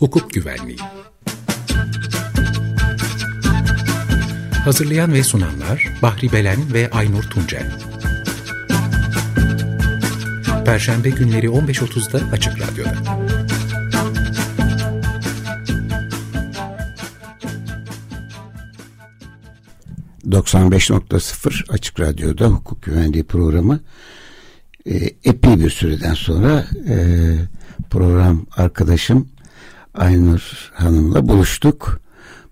Hukuk Güvenliği. Hazırlayan ve sunanlar Bahri Belen ve Aynur Tuncel. Perşembe günleri 15.30'da Açık Radyo'da. ...95.0 Açık Radyo'da hukuk güvenliği programı... E, ...epey bir süreden sonra... E, ...program arkadaşım... ...Aynur Hanım'la buluştuk.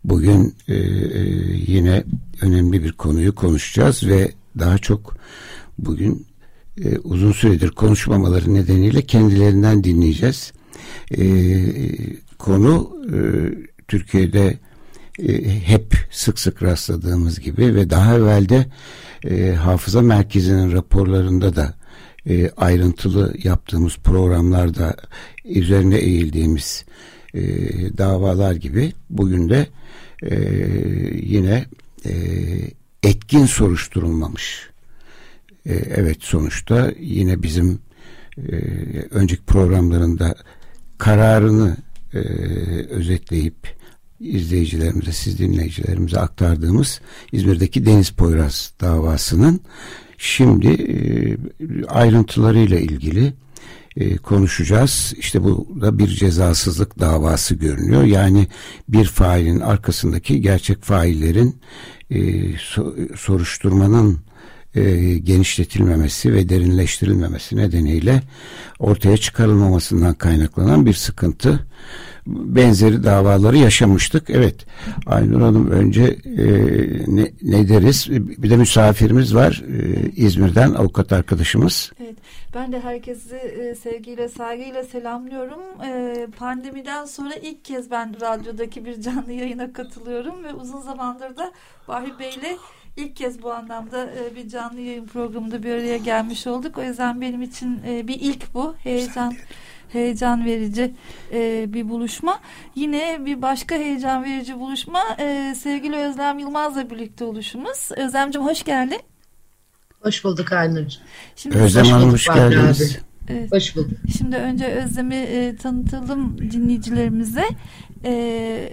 Bugün e, yine önemli bir konuyu konuşacağız ve daha çok bugün e, uzun süredir konuşmamaları nedeniyle kendilerinden dinleyeceğiz. E, konu e, Türkiye'de e, hep sık sık rastladığımız gibi ve daha evvelde e, Hafıza Merkezi'nin raporlarında da e, ayrıntılı yaptığımız programlarda üzerine eğildiğimiz e, davalar gibi. Bugün de e, yine e, etkin soruşturulmamış. E, evet sonuçta yine bizim e, önceki programlarında kararını e, özetleyip izleyicilerimize, siz dinleyicilerimize aktardığımız İzmir'deki Deniz Poyraz davasının şimdi e, ayrıntılarıyla ilgili e, konuşacağız. İşte bu da bir cezasızlık davası görünüyor. Yani bir failin arkasındaki gerçek faillerin e, so, soruşturmanın e, genişletilmemesi ve derinleştirilmemesi nedeniyle ortaya çıkarılmamasından kaynaklanan bir sıkıntı. Benzeri davaları yaşamıştık. Evet Aynur Hanım önce e, ne, ne deriz? Bir de misafirimiz var e, İzmir'den avukat arkadaşımız. Evet ben de herkesi e, sevgiyle saygıyla selamlıyorum. E, pandemiden sonra ilk kez ben radyodaki bir canlı yayına katılıyorum ve uzun zamandır da Bahri Bey'le ilk kez bu anlamda e, bir canlı yayın programında bir araya gelmiş olduk. O yüzden benim için e, bir ilk bu. Heyecan heyecan verici e, bir buluşma. Yine bir başka heyecan verici buluşma e, sevgili Özlem Yılmaz'la birlikte oluşumuz. Özlemciğim hoş geldin. Hoş bulduk Aynur'cığım. Özlem Hanım hoş geldiniz. Evet. Hoş bulduk. Şimdi önce Özlem'i e, tanıtalım dinleyicilerimize. E,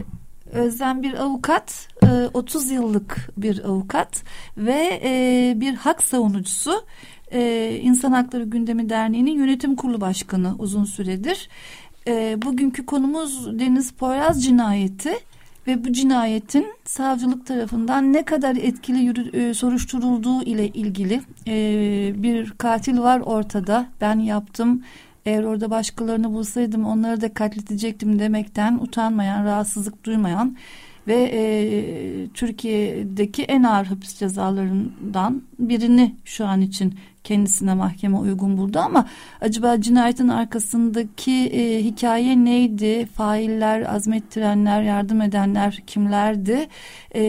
Özlem bir avukat, 30 e, yıllık bir avukat ve e, bir hak savunucusu. E, İnsan Hakları Gündemi Derneği'nin yönetim kurulu başkanı uzun süredir. Bugünkü konumuz Deniz Poyraz cinayeti ve bu cinayetin savcılık tarafından ne kadar etkili yürü, soruşturulduğu ile ilgili bir katil var ortada. Ben yaptım eğer orada başkalarını bulsaydım onları da katledecektim demekten utanmayan, rahatsızlık duymayan ve e, Türkiye'deki en ağır hapis cezalarından birini şu an için kendisine mahkeme uygun buldu ama acaba cinayetin arkasındaki e, hikaye neydi? Failler, azmettirenler, yardım edenler kimlerdi? E,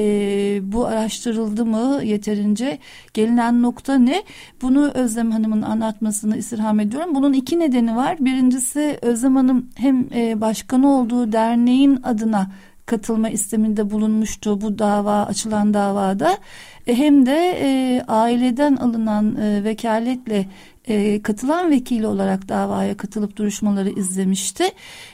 bu araştırıldı mı yeterince? Gelinen nokta ne? Bunu Özlem Hanım'ın anlatmasını istirham ediyorum. Bunun iki nedeni var. Birincisi Özlem Hanım hem e, başkanı olduğu derneğin adına katılma isteminde bulunmuştu bu dava açılan davada hem de e, aileden alınan e, vekaletle e, katılan vekili olarak davaya katılıp duruşmaları izlemişti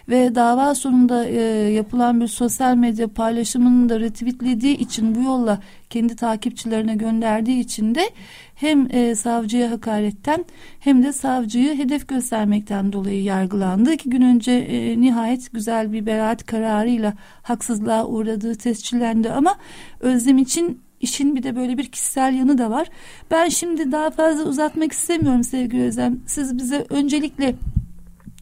ve dava sonunda e, yapılan bir sosyal medya paylaşımını da retweetlediği için bu yolla kendi takipçilerine gönderdiği için de hem e, savcıya hakaretten hem de savcıyı hedef göstermekten dolayı yargılandı. İki gün önce e, nihayet güzel bir beraat kararıyla haksızlığa uğradığı tescillendi ama Özlem için işin bir de böyle bir kişisel yanı da var. Ben şimdi daha fazla uzatmak istemiyorum sevgili Özlem. Siz bize öncelikle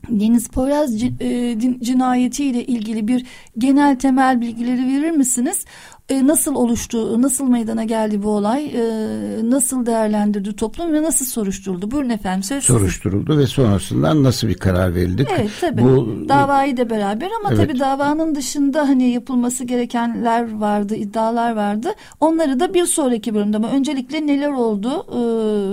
Deniz Poyraz e, cinayetiyle ilgili bir genel temel bilgileri verir misiniz? E, nasıl oluştu, nasıl meydana geldi bu olay, e, nasıl değerlendirdi toplum ve nasıl soruşturuldu? Buyurun efendim. Söz soruşturuldu ve sonrasından nasıl bir karar verildi? Evet tabii. Bu, Davayı da beraber ama evet. tabii davanın dışında hani yapılması gerekenler vardı, iddialar vardı. Onları da bir sonraki bölümde ama öncelikle neler oldu e,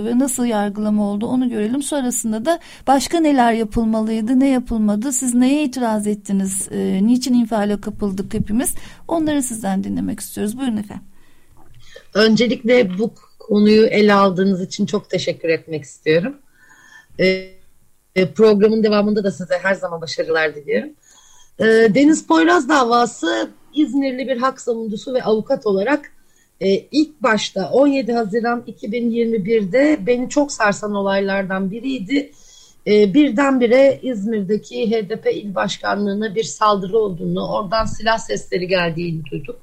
ve nasıl yargılama oldu onu görelim. Sonrasında da başka neler yapılmalıydı, ne yapılmadı, siz neye itiraz ettiniz, e, niçin infiale kapıldık hepimiz onları sizden dinlemek istiyoruz. Buyurun efendim. Öncelikle bu konuyu ele aldığınız için çok teşekkür etmek istiyorum. Ee, programın devamında da size her zaman başarılar diliyorum. E, Deniz Poyraz davası İzmirli bir hak savunucusu ve avukat olarak e, ilk başta 17 Haziran 2021'de beni çok sarsan olaylardan biriydi. E, birdenbire İzmir'deki HDP il başkanlığına bir saldırı olduğunu, oradan silah sesleri geldiğini duyduk.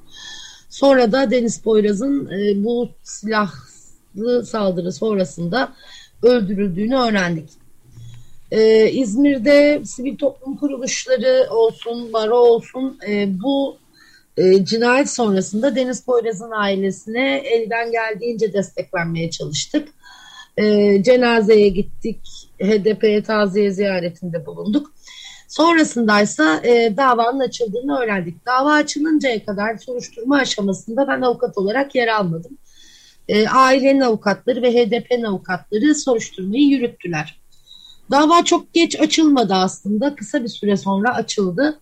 Sonra da Deniz Poyraz'ın e, bu silahlı saldırı sonrasında öldürüldüğünü öğrendik. Ee, İzmir'de sivil toplum kuruluşları olsun, baro olsun e, bu e, cinayet sonrasında Deniz Poyraz'ın ailesine elden geldiğince destek vermeye çalıştık. E, cenazeye gittik, HDP'ye taziye ziyaretinde bulunduk. Sonrasındaysa e, davanın açıldığını öğrendik. Dava açılıncaya kadar soruşturma aşamasında ben avukat olarak yer almadım. E, ailenin avukatları ve HDP'nin avukatları soruşturmayı yürüttüler. Dava çok geç açılmadı aslında. Kısa bir süre sonra açıldı.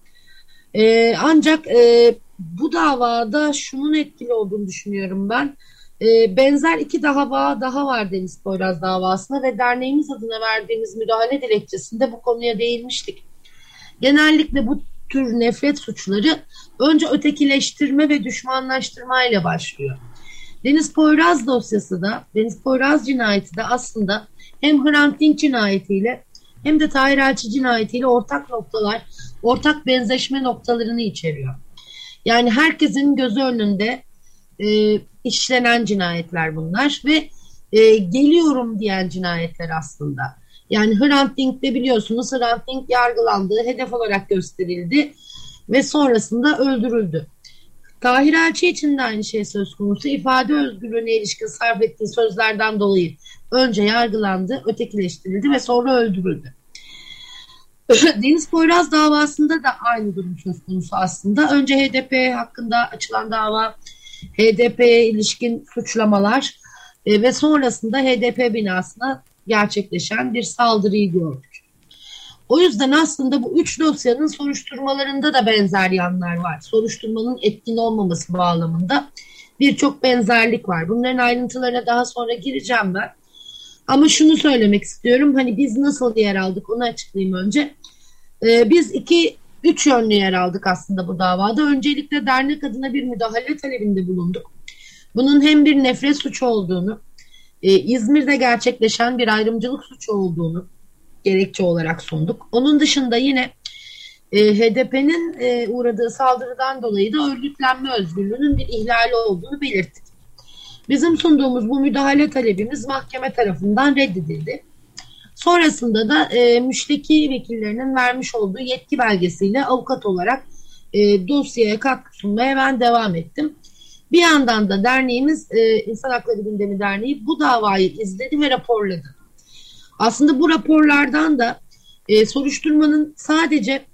E, ancak e, bu davada şunun etkili olduğunu düşünüyorum ben. E, benzer iki dava daha var Deniz Poyraz davasına ve derneğimiz adına verdiğimiz müdahale dilekçesinde bu konuya değinmiştik. Genellikle bu tür nefret suçları önce ötekileştirme ve düşmanlaştırma ile başlıyor. Deniz Poyraz dosyası da, Deniz Poyraz cinayeti de aslında hem Hrant Dink cinayetiyle hem de Tahir Elçi cinayetiyle ortak noktalar, ortak benzeşme noktalarını içeriyor. Yani herkesin gözü önünde e, işlenen cinayetler bunlar ve e, geliyorum diyen cinayetler aslında. Yani Hrant Dink'te biliyorsunuz Hrant Dink yargılandı, hedef olarak gösterildi ve sonrasında öldürüldü. Tahir Elçi için de aynı şey söz konusu. İfade özgürlüğüne ilişkin sarf ettiği sözlerden dolayı önce yargılandı, ötekileştirildi ve sonra öldürüldü. Deniz Poyraz davasında da aynı durum söz konusu aslında. Önce HDP hakkında açılan dava, HDP'ye ilişkin suçlamalar e, ve sonrasında HDP binasına gerçekleşen bir saldırıyı gördük. O yüzden aslında bu üç dosyanın soruşturmalarında da benzer yanlar var. Soruşturmanın etkin olmaması bağlamında birçok benzerlik var. Bunların ayrıntılarına daha sonra gireceğim ben. Ama şunu söylemek istiyorum. Hani biz nasıl yer aldık onu açıklayayım önce. Ee, biz iki, üç yönlü yer aldık aslında bu davada. Öncelikle dernek adına bir müdahale talebinde bulunduk. Bunun hem bir nefret suçu olduğunu, e, İzmir'de gerçekleşen bir ayrımcılık suçu olduğunu gerekçe olarak sunduk. Onun dışında yine e, HDP'nin e, uğradığı saldırıdan dolayı da örgütlenme özgürlüğünün bir ihlali olduğunu belirttik. Bizim sunduğumuz bu müdahale talebimiz mahkeme tarafından reddedildi. Sonrasında da e, müşteki vekillerinin vermiş olduğu yetki belgesiyle avukat olarak e, dosyaya katkı sunmaya ben devam ettim. Bir yandan da derneğimiz e, İnsan Hakları Gündemi Derneği bu davayı izledi ve raporladı. Aslında bu raporlardan da e, soruşturmanın sadece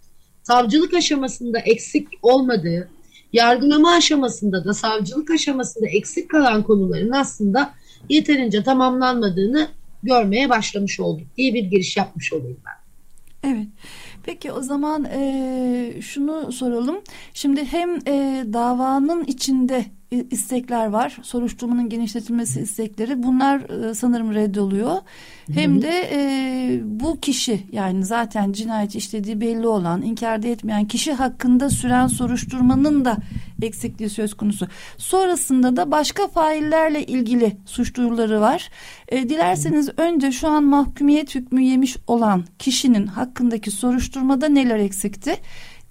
savcılık aşamasında eksik olmadığı, yargılama aşamasında da savcılık aşamasında eksik kalan konuların aslında yeterince tamamlanmadığını görmeye başlamış olduk diye bir giriş yapmış olayım ben. Evet. Peki o zaman e, şunu soralım. Şimdi hem e, davanın içinde istekler var. Soruşturmanın genişletilmesi istekleri. Bunlar e, sanırım reddoluyor. Hem de e, bu kişi yani zaten cinayet işlediği belli olan, inkar etmeyen kişi hakkında süren soruşturmanın da eksikliği söz konusu. Sonrasında da başka faillerle ilgili suç duyuruları var. E, dilerseniz önce şu an mahkumiyet hükmü yemiş olan kişinin hakkındaki soruşturmada neler eksikti?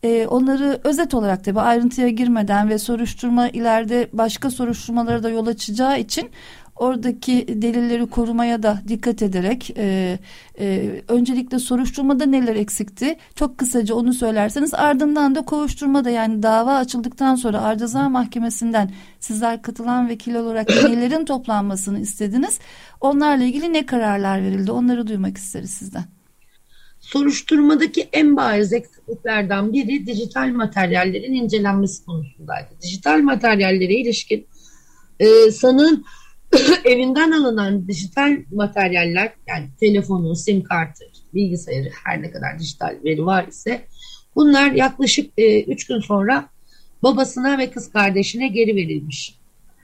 E, onları özet olarak tabi ayrıntıya girmeden ve soruşturma ileride başka soruşturmalara da yol açacağı için oradaki delilleri korumaya da dikkat ederek e, e, öncelikle soruşturmada neler eksikti? Çok kısaca onu söylerseniz ardından da kovuşturmada yani dava açıldıktan sonra Ağır Ceza Mahkemesi'nden sizler katılan vekil olarak nelerin toplanmasını istediniz. Onlarla ilgili ne kararlar verildi? Onları duymak isteriz sizden soruşturmadaki en bariz eksikliklerden biri dijital materyallerin incelenmesi konusundaydı. Dijital materyallere ilişkin e, sanığın evinden alınan dijital materyaller yani telefonu, sim kartı, bilgisayarı her ne kadar dijital veri var ise bunlar yaklaşık 3 e, üç gün sonra babasına ve kız kardeşine geri verilmiş.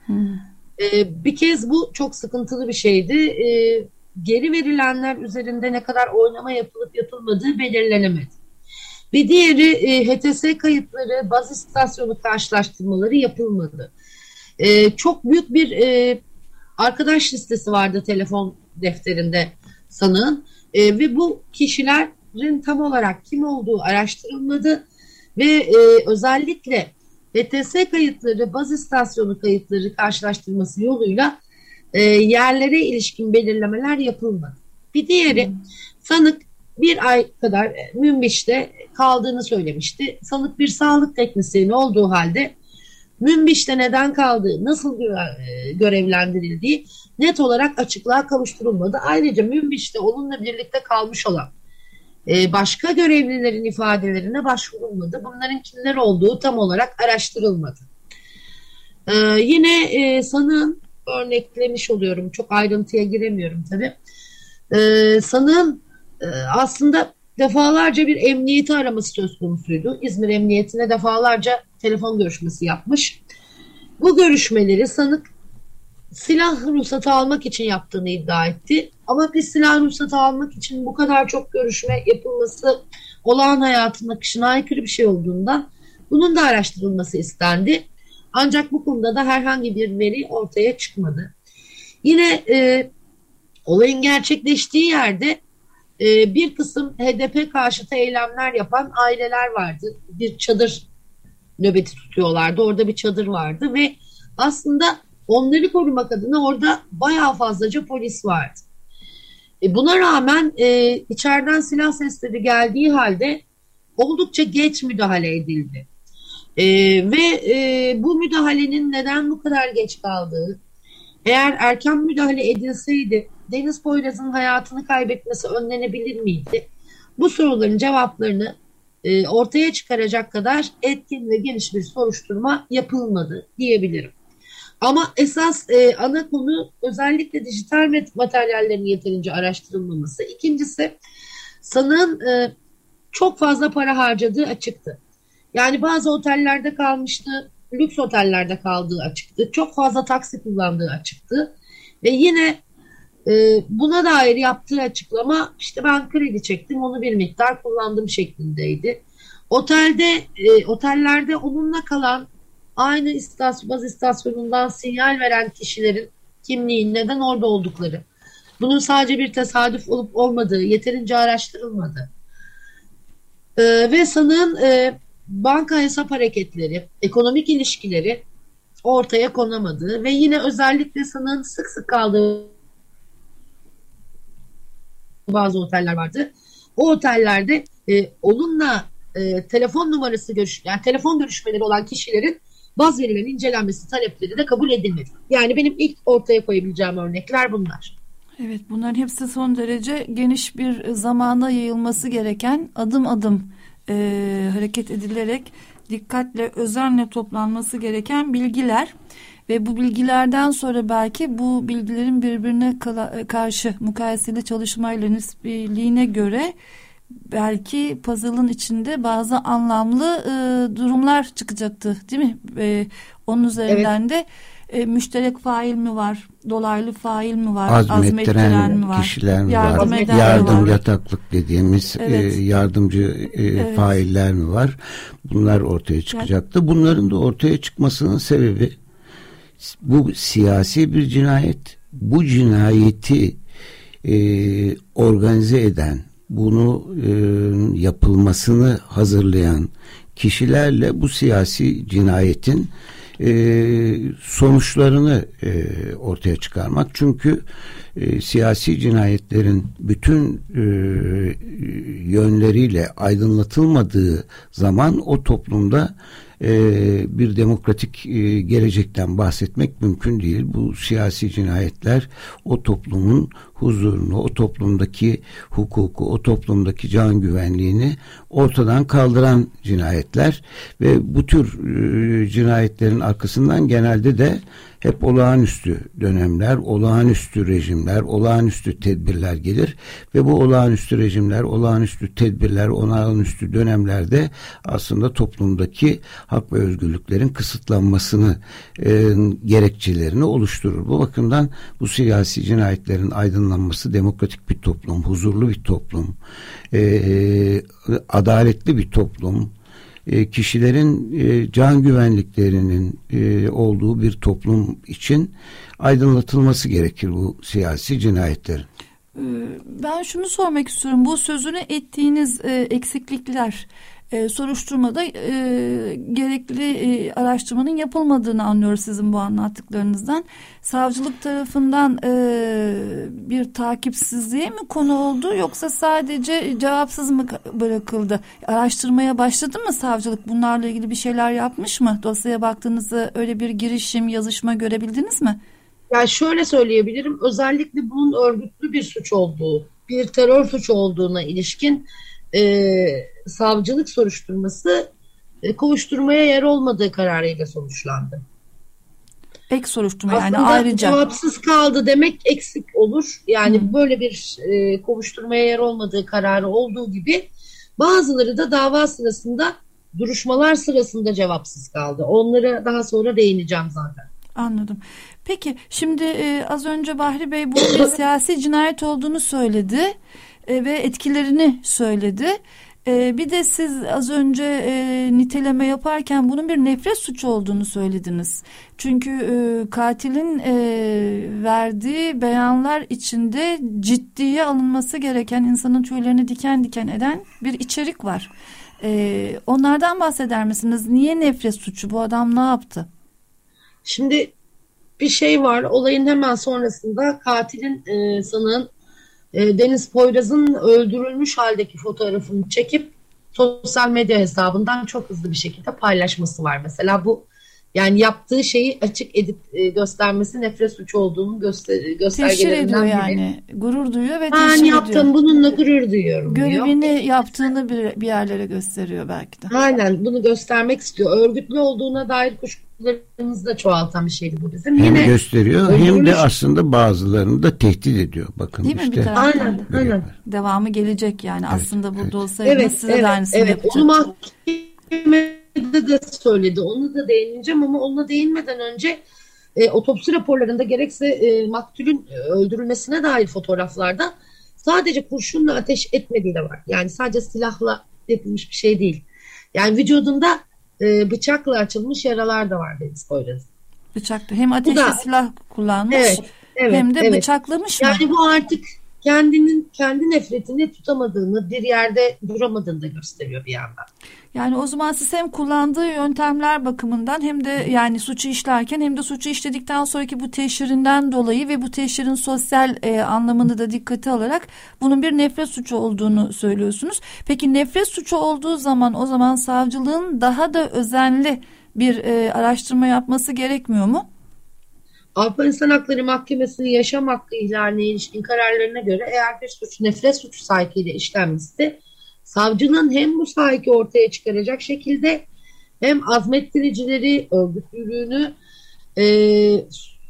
Hmm. E, bir kez bu çok sıkıntılı bir şeydi. E, geri verilenler üzerinde ne kadar oynama yapılıp yapılmadığı belirlenemedi. Bir diğeri e, HTS kayıtları, baz istasyonu karşılaştırmaları yapılmadı. E, çok büyük bir e, arkadaş listesi vardı telefon defterinde sanığın e, ve bu kişilerin tam olarak kim olduğu araştırılmadı ve e, özellikle HTS kayıtları, baz istasyonu kayıtları karşılaştırması yoluyla e, yerlere ilişkin belirlemeler yapılmadı. Bir diğeri sanık bir ay kadar Münbiş'te kaldığını söylemişti. Sanık bir sağlık teknisyeni olduğu halde Münbiş'te neden kaldığı, nasıl görevlendirildiği net olarak açıklığa kavuşturulmadı. Ayrıca Münbiş'te onunla birlikte kalmış olan başka görevlilerin ifadelerine başvurulmadı. Bunların kimler olduğu tam olarak araştırılmadı. Yine sanığın örneklemiş oluyorum. Çok ayrıntıya giremiyorum tabii. Sanığın aslında defalarca bir emniyeti araması söz konusuydu. İzmir Emniyetine defalarca telefon görüşmesi yapmış. Bu görüşmeleri sanık silah ruhsatı almak için yaptığını iddia etti. Ama bir silah ruhsatı almak için bu kadar çok görüşme yapılması olağan hayatın akışına aykırı bir şey olduğundan bunun da araştırılması istendi. Ancak bu konuda da herhangi bir veri ortaya çıkmadı. Yine e, olayın gerçekleştiği yerde e, bir kısım HDP karşıtı eylemler yapan aileler vardı. Bir çadır nöbeti tutuyorlardı. Orada bir çadır vardı ve aslında onları korumak adına orada bayağı fazlaca polis vardı. E, buna rağmen e, içeriden silah sesleri geldiği halde oldukça geç müdahale edildi. E, ve e, bu müdahalenin neden bu kadar geç kaldığı, eğer erken müdahale edilseydi Deniz Poyraz'ın hayatını kaybetmesi önlenebilir miydi? Bu soruların cevaplarını e, ortaya çıkaracak kadar etkin ve geniş bir soruşturma yapılmadı diyebilirim. Ama esas e, ana konu özellikle dijital materyallerin yeterince araştırılmaması. İkincisi sanığın e, çok fazla para harcadığı açıktı. Yani bazı otellerde kalmıştı, lüks otellerde kaldığı açıktı. Çok fazla taksi kullandığı açıktı. Ve yine e, buna dair yaptığı açıklama işte ben kredi çektim onu bir miktar kullandım şeklindeydi. Otelde, e, otellerde onunla kalan aynı istasyon, baz istasyonundan sinyal veren kişilerin kimliği, neden orada oldukları, bunun sadece bir tesadüf olup olmadığı yeterince araştırılmadı. E, ve sanığın e, banka hesap hareketleri, ekonomik ilişkileri ortaya konamadığı ve yine özellikle sanığın sık sık kaldığı bazı oteller vardı. O otellerde e, onunla e, telefon numarası görüş yani telefon görüşmeleri olan kişilerin baz verilerin incelenmesi talepleri de kabul edilmedi. Yani benim ilk ortaya koyabileceğim örnekler bunlar. Evet bunların hepsi son derece geniş bir zamana yayılması gereken adım adım e, hareket edilerek dikkatle özenle toplanması gereken bilgiler ve bu bilgilerden sonra belki bu bilgilerin birbirine karşı mukayeseli çalışmayla nispiliğine göre belki puzzle'ın içinde bazı anlamlı e, durumlar çıkacaktı değil mi? E, onun üzerinden evet. de e, müşterek fail mi var, dolaylı fail mi var, azmettiren, azmettiren mi var, kişiler mi yardım var, yardım var. yataklık dediğimiz evet. e, yardımcı e, evet. failler mi var? Bunlar ortaya çıkacaktı. Bunların da ortaya çıkmasının sebebi bu siyasi bir cinayet. Bu cinayeti e, organize eden, bunu e, yapılmasını hazırlayan kişilerle bu siyasi cinayetin e, sonuçlarını e, ortaya çıkarmak. Çünkü e, siyasi cinayetlerin bütün e, yönleriyle aydınlatılmadığı zaman o toplumda e, bir demokratik e, gelecekten bahsetmek mümkün değil. Bu siyasi cinayetler o toplumun huzurunu, o toplumdaki hukuku, o toplumdaki can güvenliğini ortadan kaldıran cinayetler ve bu tür e, cinayetlerin arkasından genelde de hep olağanüstü dönemler, olağanüstü rejimler, olağanüstü tedbirler gelir ve bu olağanüstü rejimler, olağanüstü tedbirler, olağanüstü dönemlerde aslında toplumdaki hak ve özgürlüklerin kısıtlanmasını e, gerekçelerini oluşturur. Bu bakımdan bu siyasi cinayetlerin aydınlanması demokratik bir toplum, huzurlu bir toplum, e, adaletli bir toplum, e, kişilerin e, can güvenliklerinin e, olduğu bir toplum için aydınlatılması gerekir bu siyasi cinayetlerin. Ee, ben şunu sormak istiyorum. Bu sözünü ettiğiniz eksiklikler e, soruşturmada e, gerekli e, araştırmanın yapılmadığını anlıyoruz sizin bu anlattıklarınızdan. Savcılık tarafından e, bir takipsizliğe mi konu oldu yoksa sadece cevapsız mı bırakıldı? Araştırmaya başladı mı savcılık? Bunlarla ilgili bir şeyler yapmış mı? Dosyaya baktığınızda öyle bir girişim, yazışma görebildiniz mi? Yani şöyle söyleyebilirim. Özellikle bunun örgütlü bir suç olduğu, bir terör suçu olduğuna ilişkin e, savcılık soruşturması e, kovuşturmaya yer olmadığı kararıyla sonuçlandı. Ek soruşturma Aslında yani ayrıca. cevapsız kaldı demek eksik olur. Yani Hı. böyle bir e, kovuşturmaya yer olmadığı kararı olduğu gibi bazıları da dava sırasında duruşmalar sırasında cevapsız kaldı. Onlara daha sonra değineceğim zaten. Anladım. Peki şimdi e, az önce Bahri Bey bir siyasi cinayet olduğunu söyledi e, ve etkilerini söyledi. E, bir de siz az önce e, niteleme yaparken bunun bir nefret suçu olduğunu söylediniz. Çünkü e, katilin e, verdiği beyanlar içinde ciddiye alınması gereken insanın tüylerini diken diken eden bir içerik var. E, onlardan bahseder misiniz? Niye nefret suçu? Bu adam ne yaptı? Şimdi bir şey var. Olayın hemen sonrasında katilin e, sanığın e, Deniz Poyraz'ın öldürülmüş haldeki fotoğrafını çekip sosyal medya hesabından çok hızlı bir şekilde paylaşması var. Mesela bu yani yaptığı şeyi açık edip e, göstermesi nefret suçu olduğunu göster göstergelerinden biri. yani. Gurur duyuyor ve teşhir yaptım, ediyor. bununla gurur duyuyorum Görevini diyor. yaptığını bir, bir yerlere gösteriyor belki de. Aynen bunu göstermek istiyor. Örgütlü olduğuna dair kuşkularımızı da çoğaltan bir şeydi bu bizim. Hem Yine gösteriyor hem de aslında bazılarını da tehdit ediyor. Bakın Değil işte. mi bir aynen, aynen. Devamı gelecek yani evet, aslında burada evet. olsaydı evet, size evet, de aynısını evet. yapacak. Onu mahkeme de söyledi. Onu da değineceğim ama onunla değinmeden önce e, otopsi raporlarında gerekse e, maktulün öldürülmesine dair fotoğraflarda sadece kurşunla ateş etmediği de var. Yani sadece silahla yapılmış bir şey değil. Yani vücudunda e, bıçakla açılmış yaralar da var Deniz Poyraz'ın. Bıçaklı. Hem ateşli silah kullanmış evet, evet, hem de evet. bıçaklamış mı? Yani bu artık kendinin kendi nefretini tutamadığını, bir yerde duramadığını da gösteriyor bir yandan. Yani o zaman siz hem kullandığı yöntemler bakımından hem de yani suçu işlerken hem de suçu işledikten sonraki bu teşhirinden dolayı ve bu teşhirin sosyal e, anlamını da dikkate alarak bunun bir nefret suçu olduğunu söylüyorsunuz. Peki nefret suçu olduğu zaman o zaman savcılığın daha da özenli bir e, araştırma yapması gerekmiyor mu? Avrupa İnsan Hakları Mahkemesi'nin yaşam hakkı ihlaline ilişkin kararlarına göre eğer bir suç nefret suçu sahikiyle işlenmişse savcının hem bu sahiki ortaya çıkaracak şekilde hem azmettiricileri, örgütlülüğünü e,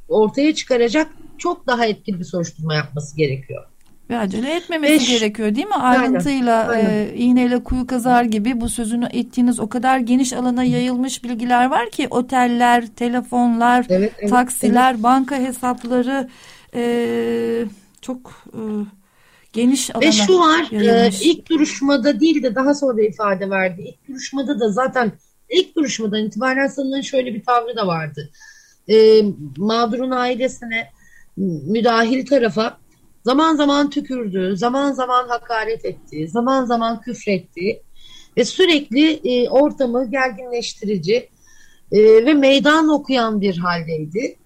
ortaya çıkaracak çok daha etkili bir soruşturma yapması gerekiyor. Ve acele etmemesi Beş, gerekiyor değil mi? Ayrıntıyla, aynen, aynen. E, iğneyle kuyu kazar gibi bu sözünü ettiğiniz o kadar geniş alana yayılmış bilgiler var ki oteller, telefonlar, evet, evet, taksiler, evet. banka hesapları e, çok e, geniş alana Ve şu var e, ilk duruşmada değil de daha sonra ifade verdi. İlk duruşmada da zaten ilk duruşmadan itibaren sanırım şöyle bir tavrı da vardı. E, mağdurun ailesine müdahil tarafa zaman zaman tükürdü, zaman zaman hakaret etti, zaman zaman küfretti ve sürekli e, ortamı gerginleştirici e, ve meydan okuyan bir haldeydi.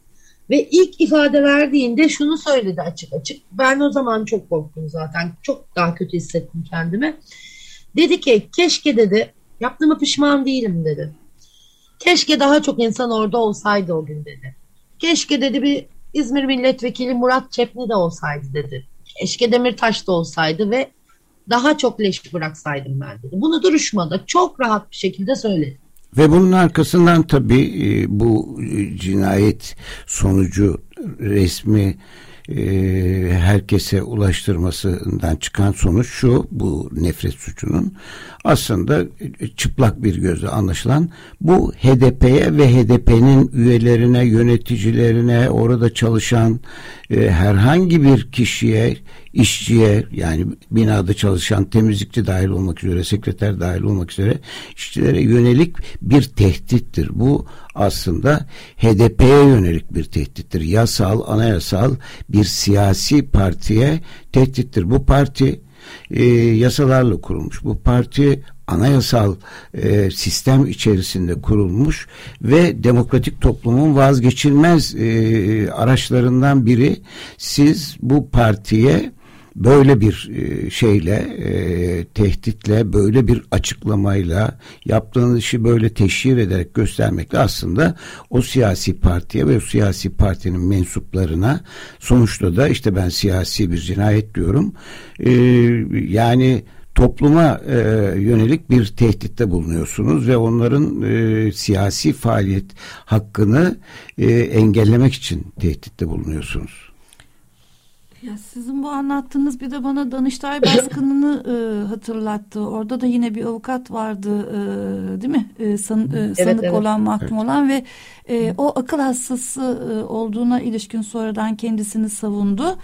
Ve ilk ifade verdiğinde şunu söyledi açık açık. Ben o zaman çok korktum zaten. Çok daha kötü hissettim kendimi. Dedi ki keşke dedi yaptığımı pişman değilim dedi. Keşke daha çok insan orada olsaydı o gün dedi. Keşke dedi bir İzmir Milletvekili Murat Çepni de olsaydı dedi. Keşke Demirtaş da olsaydı ve daha çok leş bıraksaydım ben dedi. Bunu duruşmada çok rahat bir şekilde söyledi. Ve bunun arkasından tabii e, bu cinayet sonucu resmi e, herkese ulaştırmasından çıkan sonuç şu bu nefret suçunun. Aslında çıplak bir gözle anlaşılan bu HDP'ye ve HDP'nin üyelerine, yöneticilerine, orada çalışan e, herhangi bir kişiye, işçiye yani binada çalışan temizlikçi dahil olmak üzere, sekreter dahil olmak üzere işçilere yönelik bir tehdittir. Bu aslında HDP'ye yönelik bir tehdittir. Yasal, anayasal bir siyasi partiye tehdittir. Bu parti e, yasalarla kurulmuş. Bu parti anayasal e, sistem içerisinde kurulmuş ve demokratik toplumun vazgeçilmez e, araçlarından biri. Siz bu partiye böyle bir e, şeyle e, tehditle böyle bir açıklamayla yaptığınız işi böyle teşhir ederek göstermekle aslında o siyasi partiye ve o siyasi partinin mensuplarına sonuçta da işte ben siyasi bir cinayet diyorum e, yani topluma e, yönelik bir tehditte bulunuyorsunuz ve onların e, siyasi faaliyet hakkını e, engellemek için tehditte bulunuyorsunuz. Ya sizin bu anlattığınız bir de bana Danıştay baskınını e, hatırlattı. Orada da yine bir avukat vardı e, değil mi? E, san, e, sanık evet, evet. olan, mahkum evet. olan ve e, o akıl hastası e, olduğuna ilişkin sonradan kendisini savundu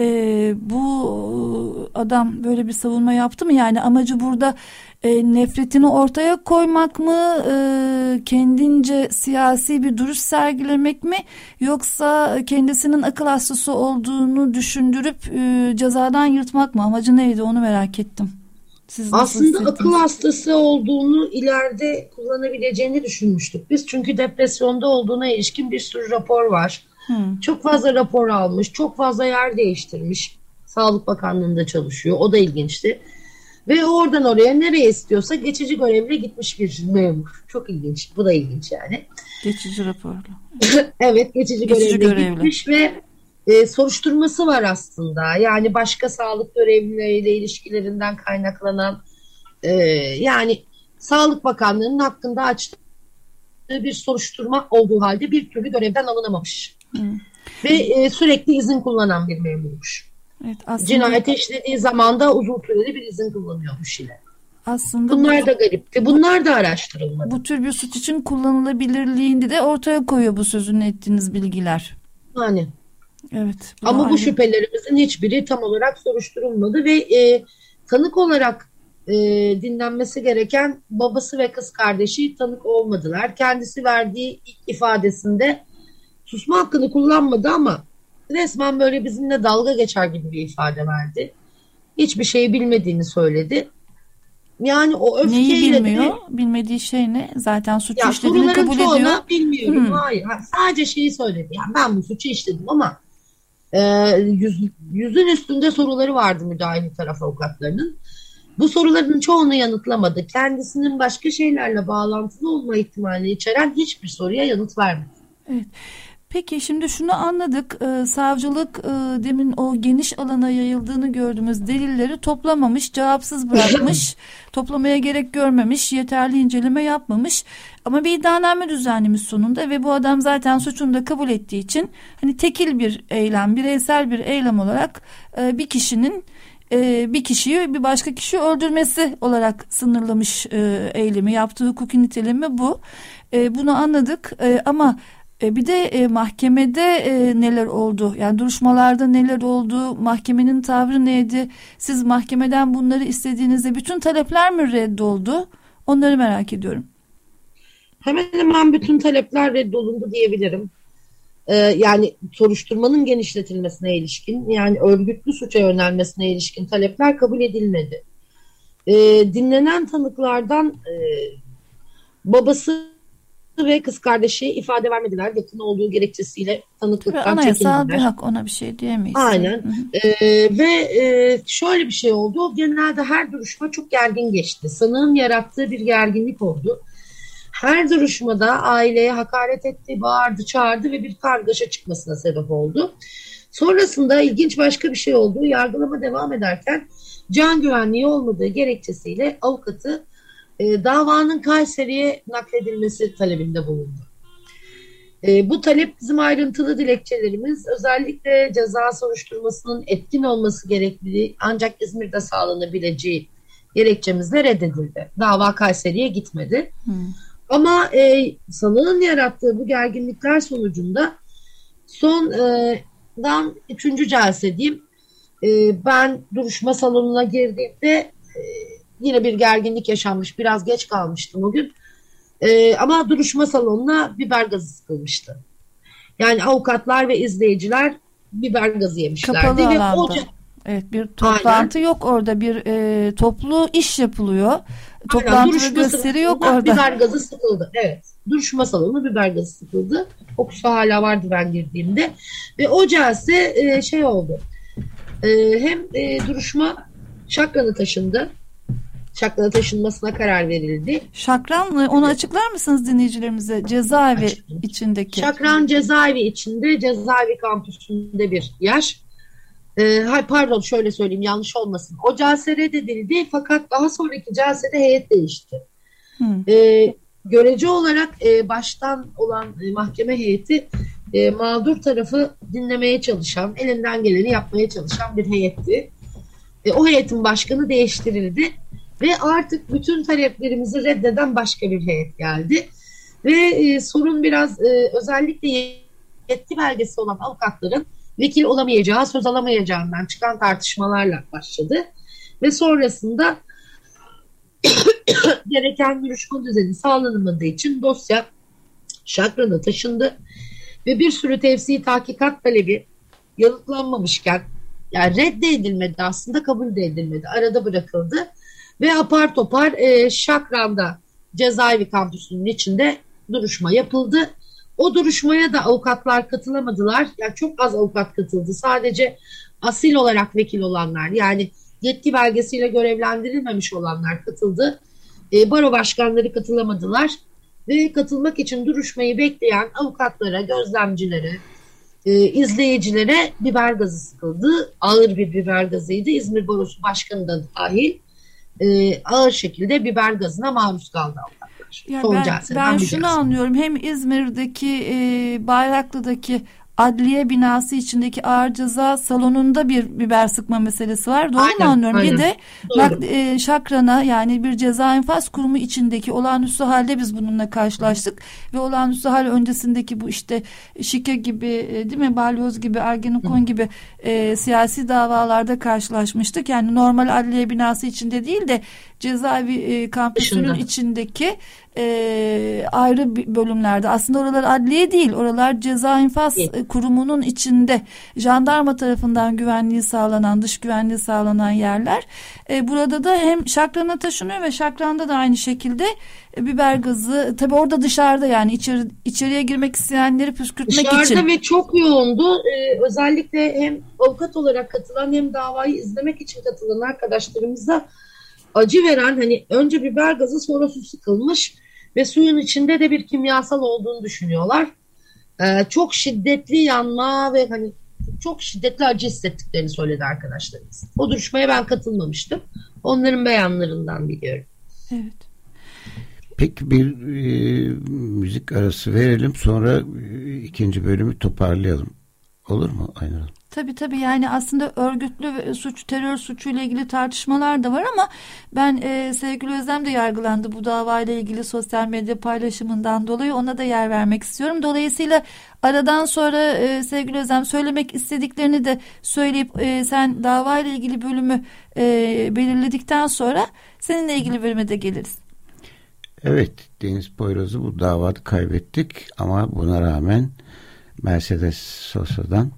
e, bu adam böyle bir savunma yaptı mı? Yani amacı burada e, nefretini ortaya koymak mı? E, kendince siyasi bir duruş sergilemek mi? Yoksa kendisinin akıl hastası olduğunu düşündürüp e, cezadan yırtmak mı? Amacı neydi onu merak ettim. Siz Aslında akıl hastası olduğunu ileride kullanabileceğini düşünmüştük biz. Çünkü depresyonda olduğuna ilişkin bir sürü rapor var. Hmm. Çok fazla rapor almış, çok fazla yer değiştirmiş. Sağlık Bakanlığı'nda çalışıyor. O da ilginçti. Ve oradan oraya nereye istiyorsa geçici görevle gitmiş bir memur. Çok ilginç. Bu da ilginç yani. Geçici raporlu. evet geçici, geçici görevle, görevle gitmiş ve e, soruşturması var aslında. Yani başka sağlık görevlileriyle ilişkilerinden kaynaklanan e, yani Sağlık Bakanlığı'nın hakkında açtığı bir soruşturma olduğu halde bir türlü görevden alınamamış. Ve e, sürekli izin kullanan bir memurmuş. Evet, aslında... Cinayeti işlediği zaman da uzun süreli bir izin kullanıyormuş yine. Aslında Bunlar bu, da garipti. Bunlar da araştırılmadı. Bu tür bir suç için kullanılabilirliğini de ortaya koyuyor bu sözünü ettiğiniz bilgiler. Yani. Evet. Bu Ama bu aynı. şüphelerimizin hiçbiri tam olarak soruşturulmadı ve e, tanık olarak e, dinlenmesi gereken babası ve kız kardeşi tanık olmadılar. Kendisi verdiği ilk ifadesinde susma hakkını kullanmadı ama resmen böyle bizimle dalga geçer gibi bir ifade verdi. Hiçbir şeyi bilmediğini söyledi. Yani o öfkeyle Neyi bilmiyor? De, Bilmediği şey ne? Zaten suçu işlediğini kabul ediyor. bilmiyorum. Hmm. Hayır. Sadece şeyi söyledi. Yani ben bu suçu işledim ama e, yüz, yüzün üstünde soruları vardı müdahale taraf avukatlarının. Bu soruların çoğunu yanıtlamadı. Kendisinin başka şeylerle bağlantılı olma ihtimalini içeren hiçbir soruya yanıt vermedi. Evet. Peki şimdi şunu anladık. Ee, savcılık e, demin o geniş alana yayıldığını gördüğümüz delilleri toplamamış, cevapsız bırakmış, toplamaya gerek görmemiş, yeterli inceleme yapmamış. Ama bir iddianame düzenlemiş sonunda ve bu adam zaten suçunu da kabul ettiği için hani tekil bir eylem, bireysel bir eylem olarak e, bir kişinin e, bir kişiyi bir başka kişiyi öldürmesi olarak sınırlamış e, eylemi yaptığı hukuki nitelimi bu. E, bunu anladık e, ama e, bir de e, mahkemede e, neler oldu? Yani duruşmalarda neler oldu? Mahkemenin tavrı neydi? Siz mahkemeden bunları istediğinizde bütün talepler mi reddoldu? Onları merak ediyorum. Hemen hemen bütün talepler reddolundu diyebilirim. Ee, yani soruşturmanın genişletilmesine ilişkin, yani örgütlü suça yönelmesine ilişkin talepler kabul edilmedi. Ee, dinlenen tanıklardan e, babası ve kız kardeşi ifade vermediler. Yakın olduğu gerekçesiyle tanıklıktan Tabii anayasal bir hak ona bir şey diyemeyiz. Aynen. Ee, ve e, şöyle bir şey oldu. Genelde her duruşma çok gergin geçti. Sanığın yarattığı bir gerginlik oldu. Her duruşmada aileye hakaret etti, bağırdı, çağırdı ve bir kargaşa çıkmasına sebep oldu. Sonrasında ilginç başka bir şey oldu. Yargılama devam ederken can güvenliği olmadığı gerekçesiyle avukatı e, davanın Kayseri'ye nakledilmesi talebinde bulundu. E, bu talep bizim ayrıntılı dilekçelerimiz özellikle ceza soruşturmasının etkin olması gerekliliği ancak İzmir'de sağlanabileceği gerekçemizle reddedildi. Dava Kayseri'ye gitmedi. Hmm. Ama e, sanığın yarattığı bu gerginlikler sonucunda sondan e, üçüncü celse diyeyim e, ben duruşma salonuna girdiğimde e, yine bir gerginlik yaşanmış. Biraz geç kalmıştım o gün. E, ama duruşma salonuna biber gazı sıkılmıştı. Yani avukatlar ve izleyiciler biber gazı yemişlerdi. Kapalı ve alanda. O, evet bir toplantı Aynen. yok orada bir e, toplu iş yapılıyor. Toplantı gösteri yok orada. Biber gazı sıkıldı. Evet. Duruşma salonu biber gazı sıkıldı. Kokusu hala vardı ben girdiğimde. Ve o celse e, şey oldu. E, hem e, duruşma şakranı taşındı. Şakran'a taşınmasına karar verildi. Şakran e, onu açıklar mısınız dinleyicilerimize? Cezaevi Açıklayayım. içindeki. Şakran cezaevi içinde cezaevi kampüsünde bir yer. Ee, pardon şöyle söyleyeyim yanlış olmasın. O celse reddedildi fakat daha sonraki celsede heyet değişti. Hmm. Ee, görece olarak e, baştan olan e, mahkeme heyeti e, mağdur tarafı dinlemeye çalışan, elinden geleni yapmaya çalışan bir heyetti. E, o heyetin başkanı değiştirildi ve artık bütün taleplerimizi reddeden başka bir heyet geldi. Ve e, sorun biraz e, özellikle yetki belgesi olan avukatların vekil olamayacağı, söz alamayacağından çıkan tartışmalarla başladı. Ve sonrasında gereken görüşme düzeni sağlanamadığı için dosya Şakran'a taşındı ve bir sürü tefsiri tahkikat talebi yanıtlanmamışken yani reddedilmedi aslında kabul edilmedi. Arada bırakıldı ve apar topar e, Şakran'da cezaevi kampüsünün içinde duruşma yapıldı. O duruşmaya da avukatlar katılamadılar. Yani çok az avukat katıldı. Sadece asil olarak vekil olanlar yani yetki belgesiyle görevlendirilmemiş olanlar katıldı. E, baro başkanları katılamadılar ve katılmak için duruşmayı bekleyen avukatlara, gözlemcilere, e, izleyicilere biber gazı sıkıldı. Ağır bir biber gazıydı. İzmir Barosu Başkanı da dahil e, ağır şekilde biber gazına maruz kaldı avukatlar. Ya ben, ben şunu anlıyorum. Hem İzmir'deki e, Bayraklı'daki adliye binası içindeki ağır ceza salonunda bir biber sıkma meselesi var. Doğru aynen, mu anlıyorum? Aynen. Bir de bak, e, Şakran'a yani bir ceza infaz kurumu içindeki olağanüstü halde biz bununla karşılaştık ve olağanüstü hal öncesindeki bu işte şike gibi e, değil mi balyoz gibi Ergenekon gibi e, siyasi davalarda karşılaşmıştık. Yani normal adliye binası içinde değil de cezaevi e, kampüsünün Dışında. içindeki e, ayrı bölümlerde. Aslında oralar adliye değil oralar ceza infaz evet. kurumunun içinde. Jandarma tarafından güvenliği sağlanan dış güvenliği sağlanan yerler. E, burada da hem şakrana taşınıyor ve şakranda da aynı şekilde e, biber gazı tabi orada dışarıda yani içeri, içeriye girmek isteyenleri püskürtmek dışarıda için. Dışarıda ve çok yoğundu. Ee, özellikle hem avukat olarak katılan hem davayı izlemek için katılan arkadaşlarımıza acı veren hani önce biber gazı sonra su sıkılmış ve suyun içinde de bir kimyasal olduğunu düşünüyorlar. Ee, çok şiddetli yanma ve hani çok şiddetli acı hissettiklerini söyledi arkadaşlarımız. O duruşmaya ben katılmamıştım. Onların beyanlarından biliyorum. Evet. Peki bir e, müzik arası verelim sonra e, ikinci bölümü toparlayalım. Olur mu Aynur Hanım? Tabii tabii yani aslında örgütlü suç, terör suçuyla ilgili tartışmalar da var ama ben e, sevgili Özlem de yargılandı bu davayla ilgili sosyal medya paylaşımından dolayı ona da yer vermek istiyorum. Dolayısıyla aradan sonra e, sevgili Özlem söylemek istediklerini de söyleyip e, sen davayla ilgili bölümü e, belirledikten sonra seninle ilgili bölüme de geliriz. Evet Deniz Poyraz'ı bu davada kaybettik ama buna rağmen Mercedes Sosa'dan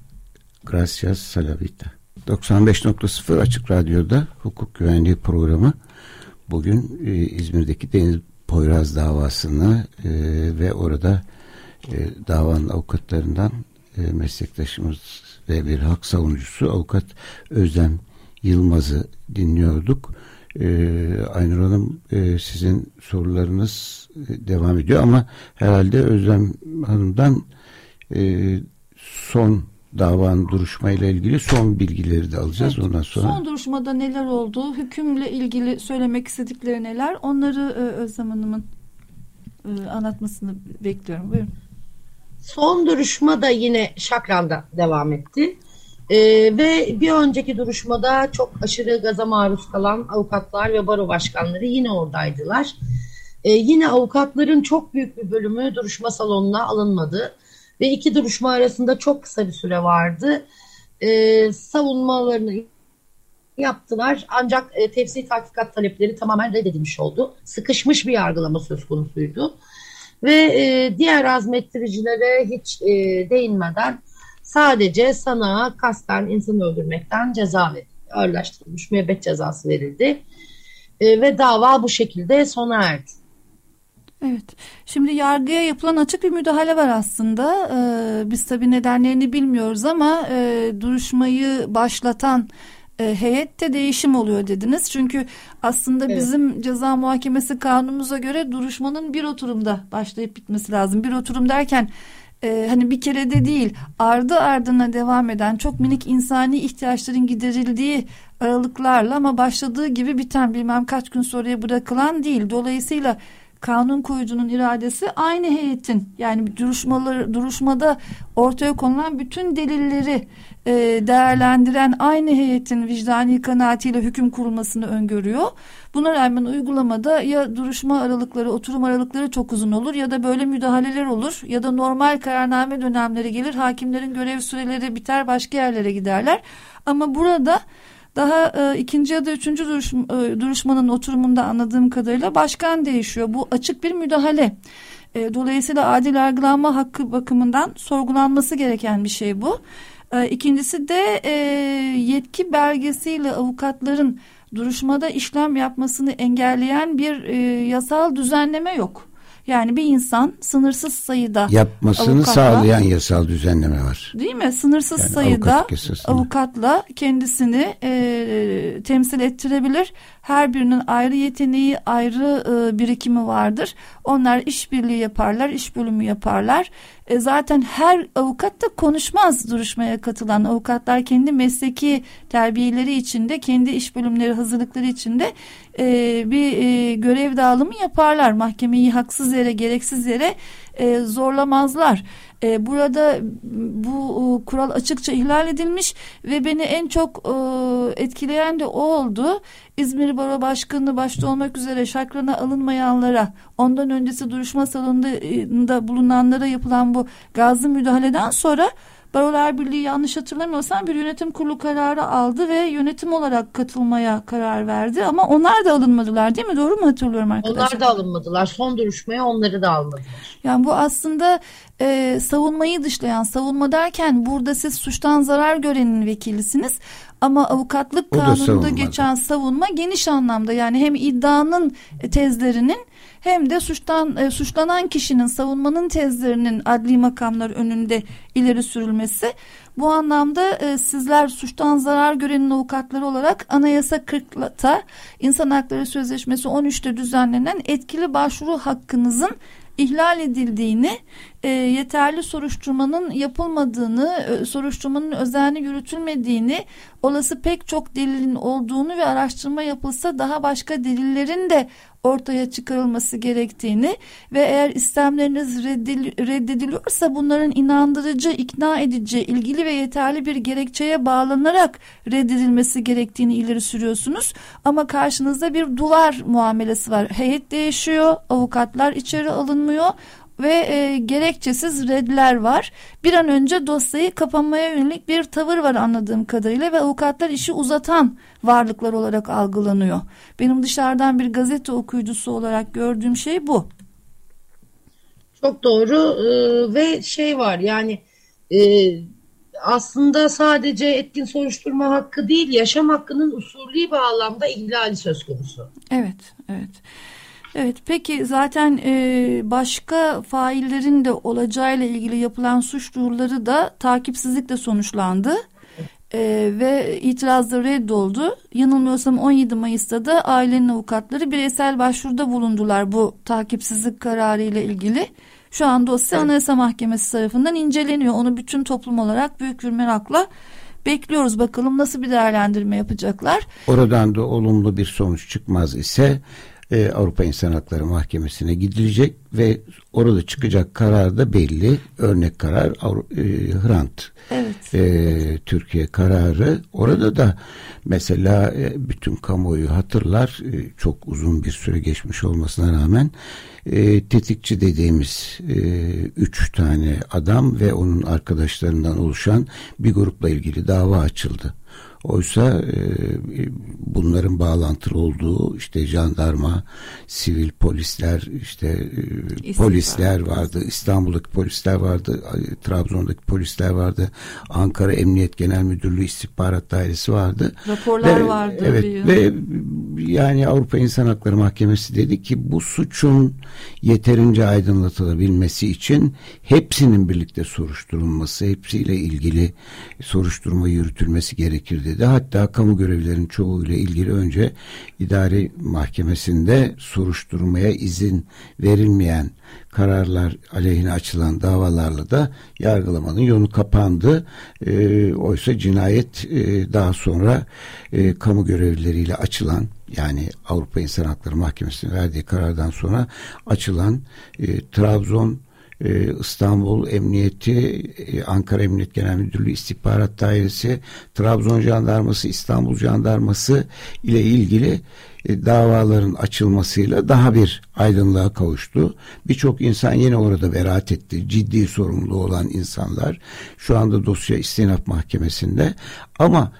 Gracias Salavita. 95.0 Açık Radyo'da hukuk güvenliği programı bugün e, İzmir'deki Deniz Poyraz davasını e, ve orada e, davanın avukatlarından e, meslektaşımız ve bir hak savunucusu avukat Özlem Yılmaz'ı dinliyorduk. E, Aynur Hanım e, sizin sorularınız e, devam ediyor ama herhalde Özlem Hanım'dan e, son davanın duruşmayla ilgili son bilgileri de alacağız evet, ondan sonra. Son duruşmada neler oldu, hükümle ilgili söylemek istedikleri neler onları e, Özlem Hanım'ın e, anlatmasını bekliyorum. Buyurun. Son duruşma da yine Şakran'da devam etti. Ee, ve bir önceki duruşmada çok aşırı gaza maruz kalan avukatlar ve baro başkanları yine oradaydılar. Ee, yine avukatların çok büyük bir bölümü duruşma salonuna alınmadı. Ve iki duruşma arasında çok kısa bir süre vardı. Ee, savunmalarını yaptılar ancak e, tefsir tahkikat talepleri tamamen reddedilmiş oldu. Sıkışmış bir yargılama söz konusuydu. Ve e, diğer azmettiricilere hiç e, değinmeden sadece sana kasten insan öldürmekten ceza verildi. Ağırlaştırılmış müebbet cezası verildi. E, ve dava bu şekilde sona erdi. Evet. Şimdi yargıya yapılan açık bir müdahale var aslında. Ee, biz tabii nedenlerini bilmiyoruz ama e, duruşmayı başlatan e, heyette değişim oluyor dediniz. Çünkü aslında evet. bizim ceza muhakemesi kanunumuza göre duruşmanın bir oturumda başlayıp bitmesi lazım. Bir oturum derken e, hani bir kere de değil ardı ardına devam eden çok minik insani ihtiyaçların giderildiği aralıklarla ama başladığı gibi biten bilmem kaç gün sonraya bırakılan değil. Dolayısıyla kanun koyucunun iradesi aynı heyetin yani duruşmaları duruşmada ortaya konulan bütün delilleri e, değerlendiren aynı heyetin vicdani kanaatiyle hüküm kurulmasını öngörüyor. Buna rağmen uygulamada ya duruşma aralıkları, oturum aralıkları çok uzun olur ya da böyle müdahaleler olur ya da normal kararname dönemleri gelir. Hakimlerin görev süreleri biter başka yerlere giderler. Ama burada daha e, ikinci ya da üçüncü duruş, e, duruşmanın oturumunda anladığım kadarıyla başkan değişiyor. Bu açık bir müdahale. E, dolayısıyla adil yargılanma hakkı bakımından sorgulanması gereken bir şey bu. E, ikincisi de e, yetki belgesiyle avukatların duruşmada işlem yapmasını engelleyen bir e, yasal düzenleme yok. Yani bir insan sınırsız sayıda yapmasını avukatla, sağlayan yasal düzenleme var. Değil mi? Sınırsız yani sayıda avukat avukatla kendisini e, temsil ettirebilir. Her birinin ayrı yeteneği, ayrı e, birikimi vardır. Onlar işbirliği yaparlar, iş bölümü yaparlar. E, zaten her avukat da konuşmaz duruşmaya katılan avukatlar kendi mesleki terbiyeleri içinde, kendi iş bölümleri hazırlıkları içinde e, bir e, görev dağılımı yaparlar. Mahkemeyi haksız yere, gereksiz yere e, zorlamazlar. E, burada bu e, kural açıkça ihlal edilmiş ve beni en çok e, etkileyen de o oldu. İzmir Baro Başkanı başta olmak üzere şakrana alınmayanlara, ondan öncesi duruşma salonunda bulunanlara yapılan bu gazlı müdahaleden sonra Barolar Birliği yanlış hatırlamıyorsam bir yönetim kurulu kararı aldı ve yönetim olarak katılmaya karar verdi. Ama onlar da alınmadılar değil mi? Doğru mu hatırlıyorum arkadaşlar? Onlar da alınmadılar. Son duruşmaya onları da almadılar. Yani bu aslında e, savunmayı dışlayan, savunma derken burada siz suçtan zarar görenin vekilisiniz. Ama avukatlık kanununda geçen savunma geniş anlamda yani hem iddianın tezlerinin hem de suçtan e, suçlanan kişinin savunmanın tezlerinin adli makamlar önünde ileri sürülmesi. Bu anlamda e, sizler suçtan zarar görenin avukatları olarak Anayasa 40'ta İnsan Hakları Sözleşmesi 13'te düzenlenen etkili başvuru hakkınızın ihlal edildiğini, e, yeterli soruşturmanın yapılmadığını, e, soruşturmanın özenli yürütülmediğini, olası pek çok delilin olduğunu ve araştırma yapılsa daha başka delillerin de ortaya çıkarılması gerektiğini ve eğer istemleriniz reddil, reddediliyorsa bunların inandırıcı, ikna edici, ilgili ve yeterli bir gerekçeye bağlanarak reddedilmesi gerektiğini ileri sürüyorsunuz. Ama karşınızda bir duvar muamelesi var. Heyet değişiyor, avukatlar içeri alınmıyor ve e, gerekçesiz redler var. Bir an önce dosyayı kapanmaya yönelik bir tavır var anladığım kadarıyla ve avukatlar işi uzatan varlıklar olarak algılanıyor. Benim dışarıdan bir gazete okuyucusu olarak gördüğüm şey bu. Çok doğru ee, ve şey var yani e, aslında sadece etkin soruşturma hakkı değil yaşam hakkının usulü bağlamda ihlali söz konusu. Evet, evet. Evet peki zaten e, başka faillerin de olacağıyla ilgili yapılan suç duyuruları da takipsizlikle sonuçlandı. E, ve itirazda reddoldu. Yanılmıyorsam 17 Mayıs'ta da ailenin avukatları bireysel başvuruda bulundular bu takipsizlik kararı ile ilgili. Şu an dosya Anayasa Mahkemesi tarafından inceleniyor. Onu bütün toplum olarak büyük bir merakla bekliyoruz. Bakalım nasıl bir değerlendirme yapacaklar. Oradan da olumlu bir sonuç çıkmaz ise e, Avrupa İnsan Hakları Mahkemesi'ne gidilecek ve orada çıkacak karar da belli. Örnek karar e, Hrant evet. e, Türkiye kararı. Orada da mesela e, bütün kamuoyu hatırlar e, çok uzun bir süre geçmiş olmasına rağmen e, tetikçi dediğimiz e, üç tane adam ve onun arkadaşlarından oluşan bir grupla ilgili dava açıldı. Oysa e, bunların bağlantılı olduğu işte jandarma, sivil polisler, işte e, polisler vardı, İstanbul'daki polisler vardı, Trabzon'daki polisler vardı, Ankara Emniyet Genel Müdürlüğü İstihbarat Dairesi vardı. Raporlar ve, vardı. Evet ve yani Avrupa İnsan Hakları Mahkemesi dedi ki bu suçun yeterince aydınlatılabilmesi için hepsinin birlikte soruşturulması, hepsiyle ilgili soruşturma yürütülmesi gerekir dedi. Hatta kamu görevlilerin çoğuyla ilgili önce idari mahkemesinde soruşturmaya izin verilmeyen kararlar aleyhine açılan davalarla da yargılamanın yolu kapandı. E, oysa cinayet e, daha sonra e, kamu görevlileriyle açılan yani Avrupa İnsan Hakları Mahkemesi'nin verdiği karardan sonra açılan e, Trabzon e, İstanbul Emniyeti, e, Ankara Emniyet Genel Müdürlüğü İstihbarat Dairesi, Trabzon Jandarması, İstanbul Jandarması ile ilgili e, davaların açılmasıyla daha bir aydınlığa kavuştu. Birçok insan yine orada beraat etti. Ciddi sorumluluğu olan insanlar şu anda dosya istinaf mahkemesinde ama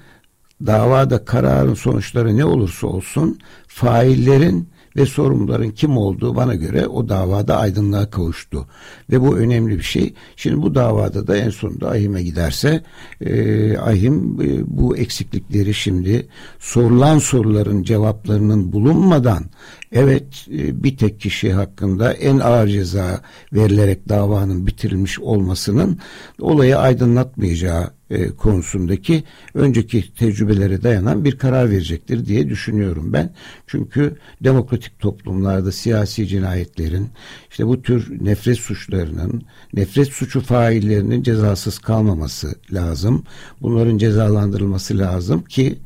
davada kararın sonuçları ne olursa olsun faillerin ve sorumluların kim olduğu bana göre o davada aydınlığa kavuştu. Ve bu önemli bir şey. Şimdi bu davada da en sonunda AHİM'e giderse e, AHİM e, bu eksiklikleri şimdi sorulan soruların cevaplarının bulunmadan Evet e, bir tek kişi hakkında en ağır ceza verilerek davanın bitirilmiş olmasının olayı aydınlatmayacağı e, konusundaki önceki tecrübelere dayanan bir karar verecektir diye düşünüyorum ben. Çünkü demokratik toplumlarda siyasi cinayetlerin işte bu tür nefret suçlarının nefret suçu faillerinin cezasız kalmaması lazım. Bunların cezalandırılması lazım ki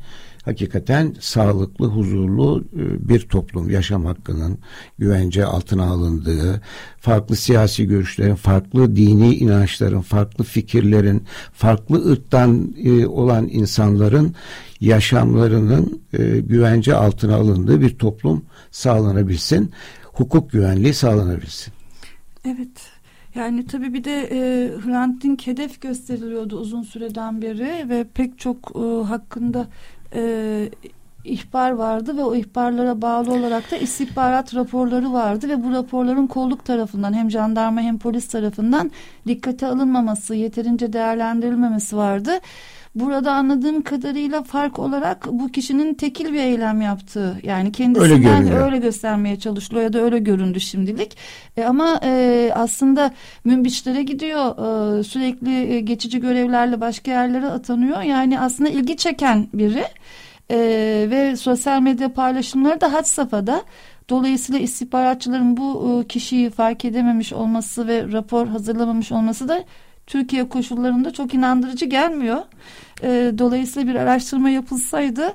hakikaten sağlıklı, huzurlu e, bir toplum yaşam hakkının güvence altına alındığı, farklı siyasi görüşlerin, farklı dini inançların, farklı fikirlerin, farklı ırktan e, olan insanların yaşamlarının e, güvence altına alındığı bir toplum sağlanabilsin. Hukuk güvenliği sağlanabilsin. Evet. Yani tabii bir de e, Hrant Dink hedef gösteriliyordu uzun süreden beri ve pek çok e, hakkında e, ihbar vardı ve o ihbarlara bağlı olarak da istihbarat raporları vardı ve bu raporların kolluk tarafından hem jandarma hem polis tarafından dikkate alınmaması, yeterince değerlendirilmemesi vardı. Burada anladığım kadarıyla fark olarak bu kişinin tekil bir eylem yaptığı yani kendisinden öyle, öyle göstermeye çalışılıyor ya da öyle göründü şimdilik. E, ama e, aslında münbiçlere gidiyor e, sürekli e, geçici görevlerle başka yerlere atanıyor yani aslında ilgi çeken biri e, ve sosyal medya paylaşımları da had safhada. Dolayısıyla istihbaratçıların bu e, kişiyi fark edememiş olması ve rapor hazırlamamış olması da Türkiye koşullarında çok inandırıcı gelmiyor. E, dolayısıyla bir araştırma yapılsaydı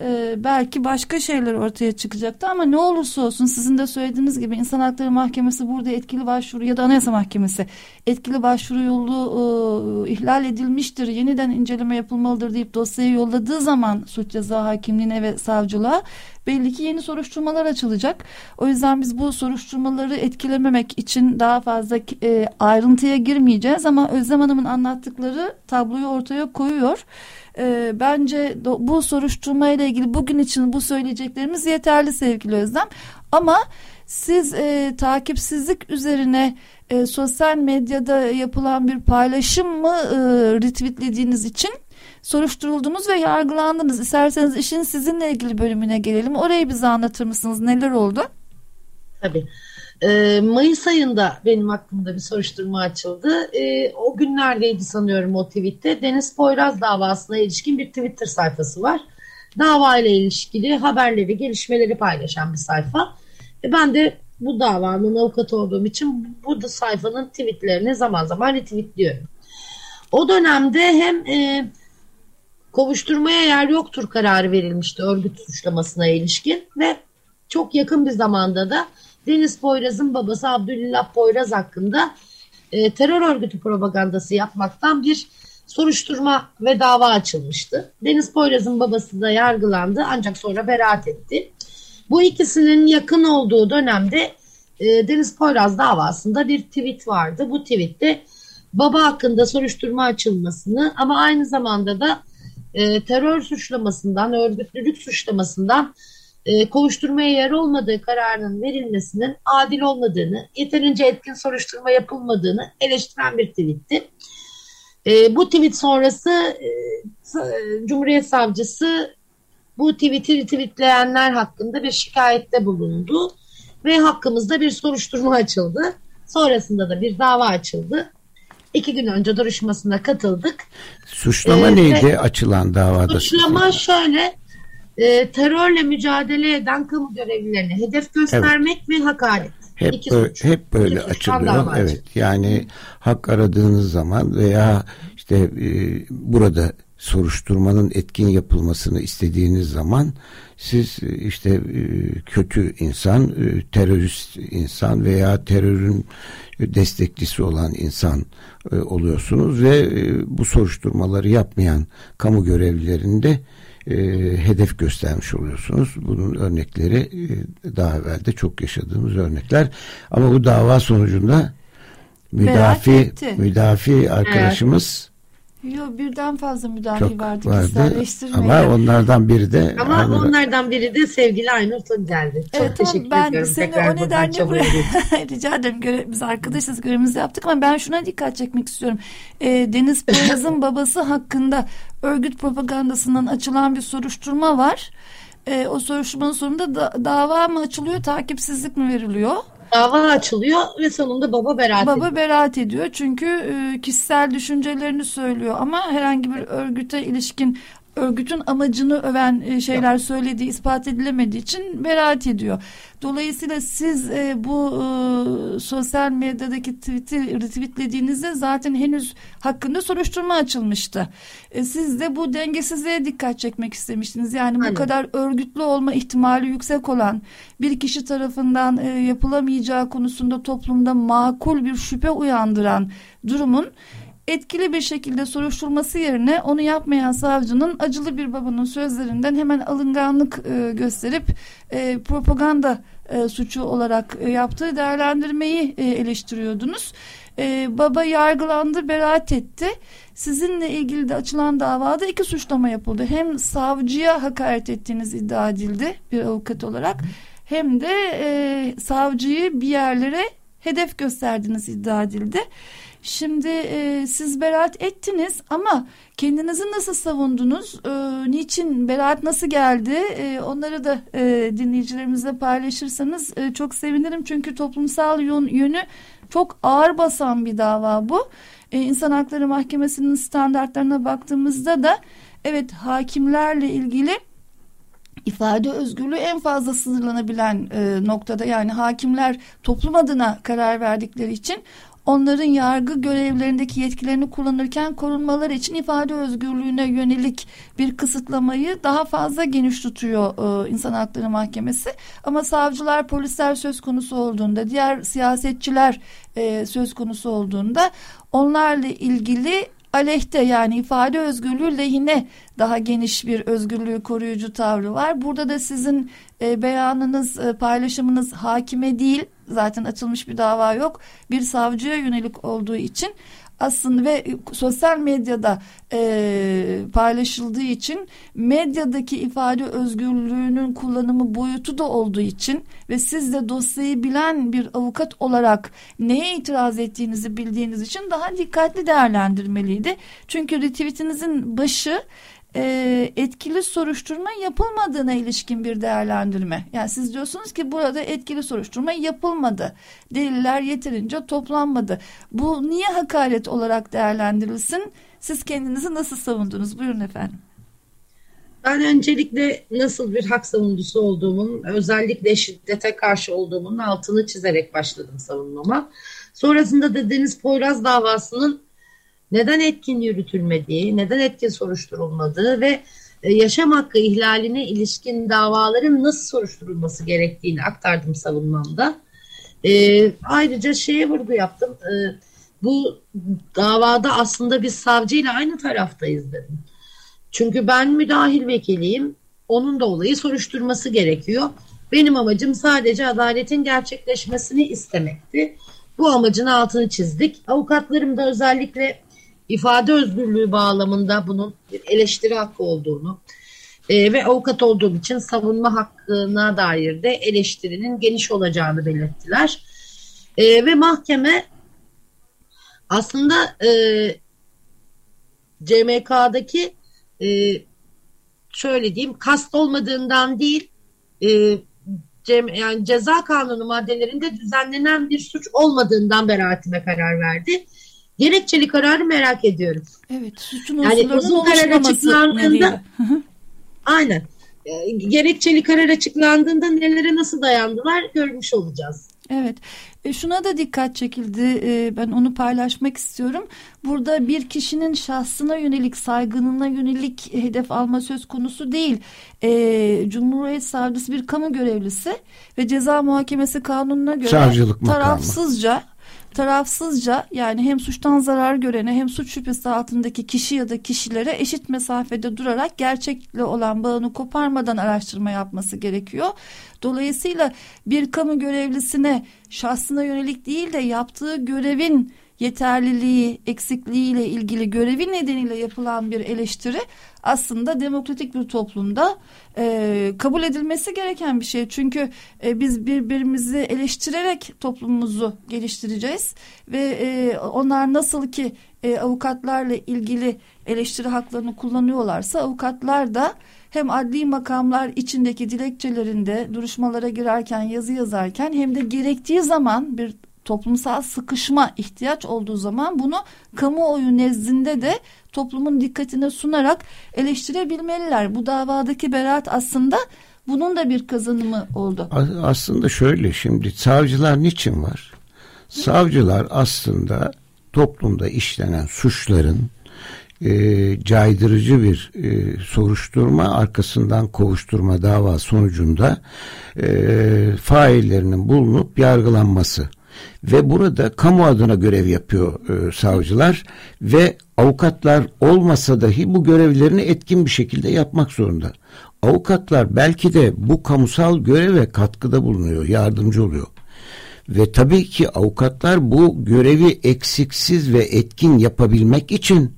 e, belki başka şeyler ortaya çıkacaktı ama ne olursa olsun sizin de söylediğiniz gibi İnsan Hakları Mahkemesi burada etkili başvuru ya da Anayasa Mahkemesi etkili başvuru yolu e, ihlal edilmiştir yeniden inceleme yapılmalıdır deyip dosyayı yolladığı zaman suç ceza hakimliğine ve savcılığa belli ki yeni soruşturmalar açılacak. O yüzden biz bu soruşturmaları etkilememek için daha fazla e, ayrıntıya girmeyeceğiz ama Özlem Hanım'ın anlattıkları tabloyu ortaya koyuyor. E, bence bu soruşturma ile ilgili bugün için bu söyleyeceklerimiz yeterli sevgili Özlem. Ama siz e, takipsizlik üzerine e, sosyal medyada yapılan bir paylaşım mı e, retweetlediğiniz için soruşturuldunuz ve yargılandınız. İsterseniz işin sizinle ilgili bölümüne gelelim. Orayı bize anlatır mısınız? Neler oldu? Tabii. E, Mayıs ayında benim hakkımda bir soruşturma açıldı. E, o günlerdeydi sanıyorum o tweette. Deniz Poyraz davasına ilişkin bir Twitter sayfası var. Dava ile ilişkili haberleri, gelişmeleri paylaşan bir sayfa. E, ben de bu davanın avukatı olduğum için bu da sayfanın tweetlerini zaman zaman retweetliyorum. O dönemde hem e, kovuşturmaya yer yoktur kararı verilmişti örgüt suçlamasına ilişkin ve çok yakın bir zamanda da Deniz Poyraz'ın babası Abdülillah Poyraz hakkında e, terör örgütü propagandası yapmaktan bir soruşturma ve dava açılmıştı. Deniz Poyraz'ın babası da yargılandı ancak sonra beraat etti. Bu ikisinin yakın olduğu dönemde e, Deniz Poyraz davasında bir tweet vardı. Bu tweette baba hakkında soruşturma açılmasını ama aynı zamanda da e, terör suçlamasından, örgütlülük suçlamasından e, kovuşturmaya yer olmadığı kararının verilmesinin adil olmadığını, yeterince etkin soruşturma yapılmadığını eleştiren bir tweetti. E, bu tweet sonrası e, Cumhuriyet Savcısı bu tweet'i retweetleyenler hakkında bir şikayette bulundu ve hakkımızda bir soruşturma açıldı. Sonrasında da bir dava açıldı. İki gün önce duruşmasına katıldık. Suçlama ee, neydi açılan davada? Suçlama şöyle e, terörle mücadele eden kamu görevlilerine hedef göstermek evet. ve hakaret. Hep İki böyle, suç. hep böyle İki açılıyor. Evet. Yani hak aradığınız zaman veya işte e, burada soruşturmanın etkin yapılmasını istediğiniz zaman siz e, işte e, kötü insan, e, terörist insan veya terörün destekçisi olan insan oluyorsunuz ve bu soruşturmaları yapmayan kamu görevlilerinde hedef göstermiş oluyorsunuz. Bunun örnekleri daha evvel de çok yaşadığımız örnekler. Ama bu dava sonucunda müdafi müdafi arkadaşımız Yok birden fazla müdahale Çok vardı. vardı ama onlardan biri de ama aynı... onlardan biri de sevgili Aynur Tuncel'di. Çok evet, teşekkür ben ediyorum. Seni Tekrar o nedenle buraya rica ederim. Göre, biz arkadaşız görevimizi yaptık ama ben şuna dikkat çekmek istiyorum. E, Deniz Poyraz'ın babası hakkında örgüt propagandasından açılan bir soruşturma var. E, o soruşturmanın sonunda da, dava mı açılıyor, takipsizlik mi veriliyor? Dava açılıyor ve sonunda baba beraat baba ediyor. Beraat ediyor çünkü e, kişisel düşüncelerini söylüyor ama herhangi bir örgüte ilişkin örgütün amacını öven e, şeyler söylediği ispat edilemediği için beraat ediyor. Dolayısıyla siz e, bu e, sosyal medyadaki tweet'i retweetlediğinizde zaten henüz hakkında soruşturma açılmıştı. Siz de bu dengesizliğe dikkat çekmek istemiştiniz. Yani Aynen. bu kadar örgütlü olma ihtimali yüksek olan bir kişi tarafından yapılamayacağı konusunda toplumda makul bir şüphe uyandıran durumun etkili bir şekilde soruşturması yerine onu yapmayan savcının acılı bir babanın sözlerinden hemen alınganlık e, gösterip e, propaganda e, suçu olarak e, yaptığı değerlendirmeyi e, eleştiriyordunuz. E, baba yargılandı, beraat etti. Sizinle ilgili de açılan davada iki suçlama yapıldı. Hem savcıya hakaret ettiğiniz iddia edildi bir avukat olarak hem de e, savcıyı bir yerlere hedef gösterdiğiniz iddia edildi. Şimdi e, siz beraat ettiniz ama kendinizi nasıl savundunuz? E, niçin beraat nasıl geldi? E, onları da e, dinleyicilerimizle paylaşırsanız e, çok sevinirim. Çünkü toplumsal yönü çok ağır basan bir dava bu. E, İnsan Hakları Mahkemesi'nin standartlarına baktığımızda da evet hakimlerle ilgili ifade özgürlüğü en fazla sınırlanabilen e, noktada yani hakimler toplum adına karar verdikleri için onların yargı görevlerindeki yetkilerini kullanırken korunmaları için ifade özgürlüğüne yönelik bir kısıtlamayı daha fazla geniş tutuyor e, İnsan Hakları Mahkemesi. Ama savcılar, polisler söz konusu olduğunda, diğer siyasetçiler e, söz konusu olduğunda onlarla ilgili aleyhte yani ifade özgürlüğü lehine daha geniş bir özgürlüğü koruyucu tavrı var. Burada da sizin e, beyanınız, e, paylaşımınız hakime değil zaten açılmış bir dava yok. Bir savcıya yönelik olduğu için aslında ve sosyal medyada e, paylaşıldığı için medyadaki ifade özgürlüğünün kullanımı boyutu da olduğu için ve siz de dosyayı bilen bir avukat olarak neye itiraz ettiğinizi bildiğiniz için daha dikkatli değerlendirmeliydi. Çünkü retweetinizin başı e, etkili soruşturma yapılmadığına ilişkin bir değerlendirme. Yani siz diyorsunuz ki burada etkili soruşturma yapılmadı. Deliller yeterince toplanmadı. Bu niye hakaret olarak değerlendirilsin? Siz kendinizi nasıl savundunuz? Buyurun efendim. Ben öncelikle nasıl bir hak savunucusu olduğumun, özellikle şiddete karşı olduğumun altını çizerek başladım savunmama. Sonrasında da Deniz Poyraz davasının neden etkin yürütülmediği, neden etkin soruşturulmadığı ve e, yaşam hakkı ihlaline ilişkin davaların nasıl soruşturulması gerektiğini aktardım savunmamda. E, ayrıca şeye vurgu yaptım. E, bu davada aslında biz savcıyla aynı taraftayız dedim. Çünkü ben müdahil vekiliyim. Onun da olayı soruşturması gerekiyor. Benim amacım sadece adaletin gerçekleşmesini istemekti. Bu amacın altını çizdik. Avukatlarım da özellikle ifade özgürlüğü bağlamında bunun bir eleştiri hakkı olduğunu e, ve avukat olduğum için savunma hakkına dair de eleştirinin geniş olacağını belirttiler. E, ve mahkeme aslında e, CMK'daki e, şöyle diyeyim kast olmadığından değil e, cem, yani ceza kanunu maddelerinde düzenlenen bir suç olmadığından beraatime karar verdi. Gerekçeli kararı merak ediyorum. Evet, suçun yani uzun karar açıklandığında aynen. E, gerekçeli karar açıklandığında nelere nasıl dayandılar görmüş olacağız. Evet. E, şuna da dikkat çekildi. E, ben onu paylaşmak istiyorum. Burada bir kişinin şahsına yönelik, saygınına yönelik hedef alma söz konusu değil. E, Cumhuriyet Savcısı bir kamu görevlisi ve ceza muhakemesi kanununa göre Savcılık tarafsızca makamı tarafsızca yani hem suçtan zarar görene hem suç şüphesi altındaki kişi ya da kişilere eşit mesafede durarak gerçekle olan bağını koparmadan araştırma yapması gerekiyor. Dolayısıyla bir kamu görevlisine şahsına yönelik değil de yaptığı görevin yeterliliği, eksikliğiyle ilgili görevi nedeniyle yapılan bir eleştiri aslında demokratik bir toplumda e, kabul edilmesi gereken bir şey. Çünkü e, biz birbirimizi eleştirerek toplumumuzu geliştireceğiz ve e, onlar nasıl ki e, avukatlarla ilgili eleştiri haklarını kullanıyorlarsa avukatlar da hem adli makamlar içindeki dilekçelerinde duruşmalara girerken yazı yazarken hem de gerektiği zaman bir toplumsal sıkışma ihtiyaç olduğu zaman bunu kamuoyu nezdinde de toplumun dikkatine sunarak eleştirebilmeliler. Bu davadaki beraat aslında bunun da bir kazanımı oldu. Aslında şöyle şimdi savcılar niçin var? Savcılar aslında toplumda işlenen suçların e, caydırıcı bir e, soruşturma arkasından kovuşturma dava sonucunda e, faillerinin bulunup yargılanması ve burada kamu adına görev yapıyor e, savcılar ve avukatlar olmasa dahi bu görevlerini etkin bir şekilde yapmak zorunda. Avukatlar belki de bu kamusal göreve katkıda bulunuyor, yardımcı oluyor. Ve tabii ki avukatlar bu görevi eksiksiz ve etkin yapabilmek için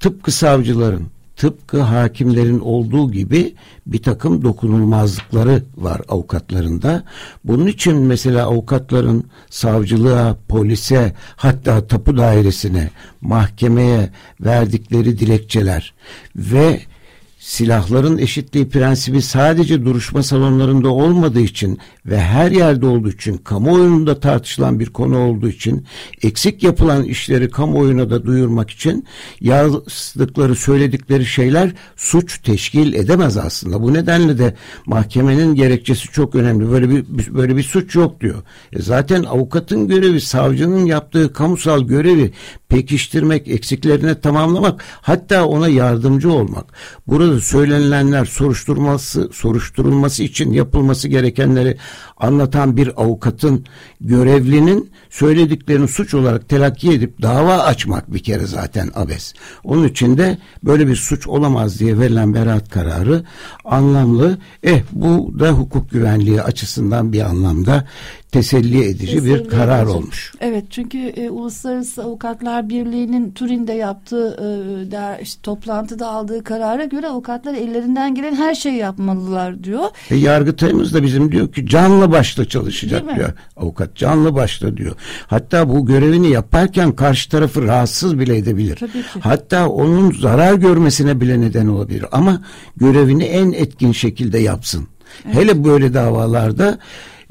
tıpkı savcıların tıpkı hakimlerin olduğu gibi bir takım dokunulmazlıkları var avukatlarında. Bunun için mesela avukatların savcılığa, polise hatta tapu dairesine, mahkemeye verdikleri dilekçeler ve silahların eşitliği prensibi sadece duruşma salonlarında olmadığı için ve her yerde olduğu için kamuoyunda tartışılan bir konu olduğu için eksik yapılan işleri kamuoyuna da duyurmak için yazdıkları söyledikleri şeyler suç teşkil edemez aslında. Bu nedenle de mahkemenin gerekçesi çok önemli. Böyle bir böyle bir suç yok diyor. E zaten avukatın görevi, savcının yaptığı kamusal görevi pekiştirmek, eksiklerine tamamlamak, hatta ona yardımcı olmak. Burada söylenilenler soruşturması soruşturulması için yapılması gerekenleri anlatan bir avukatın görevlinin söylediklerini suç olarak telakki edip dava açmak bir kere zaten abes. Onun için de böyle bir suç olamaz diye verilen beraat kararı anlamlı. Eh bu da hukuk güvenliği açısından bir anlamda teselli edici teselli bir karar edici. olmuş. Evet çünkü e, Uluslararası Avukatlar Birliği'nin Turin'de yaptığı e, der, işte, toplantıda aldığı karara göre avukatlar ellerinden gelen her şeyi yapmalılar diyor. E, Yargıtay'ımız da bizim diyor ki canlı başla çalışacak diyor. Avukat canlı başla diyor. Hatta bu görevini yaparken karşı tarafı rahatsız bile edebilir. Tabii ki. Hatta onun zarar görmesine bile neden olabilir. Ama görevini en etkin şekilde yapsın. Evet. Hele böyle davalarda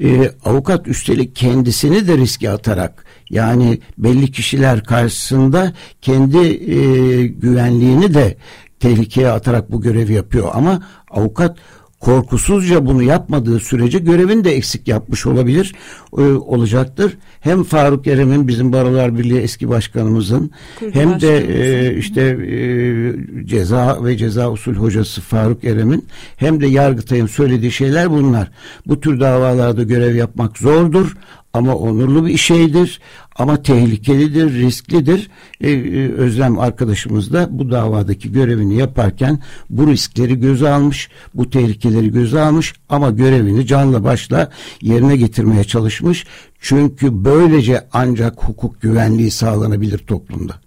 e, avukat üstelik kendisini de riske atarak yani belli kişiler karşısında kendi e, güvenliğini de tehlikeye atarak bu görevi yapıyor. Ama avukat korkusuzca bunu yapmadığı sürece görevini de eksik yapmış olabilir e, olacaktır. Hem Faruk Erem'in bizim Barolar Birliği eski başkanımızın Kurdu hem de e, işte e, ceza ve ceza usul hocası Faruk Erem'in hem de Yargıtay'ın söylediği şeyler bunlar. Bu tür davalarda görev yapmak zordur ama onurlu bir şeydir ama tehlikelidir, risklidir. Ee, Özlem arkadaşımız da bu davadaki görevini yaparken bu riskleri göze almış, bu tehlikeleri göze almış ama görevini canla başla yerine getirmeye çalışmış. Çünkü böylece ancak hukuk güvenliği sağlanabilir toplumda.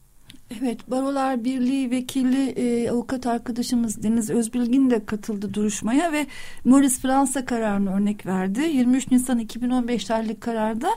Evet, Barolar Birliği vekili e, avukat arkadaşımız Deniz Özbilgin de katıldı duruşmaya ve Morris Fransa kararını örnek verdi. 23 Nisan 2015 tarihli kararda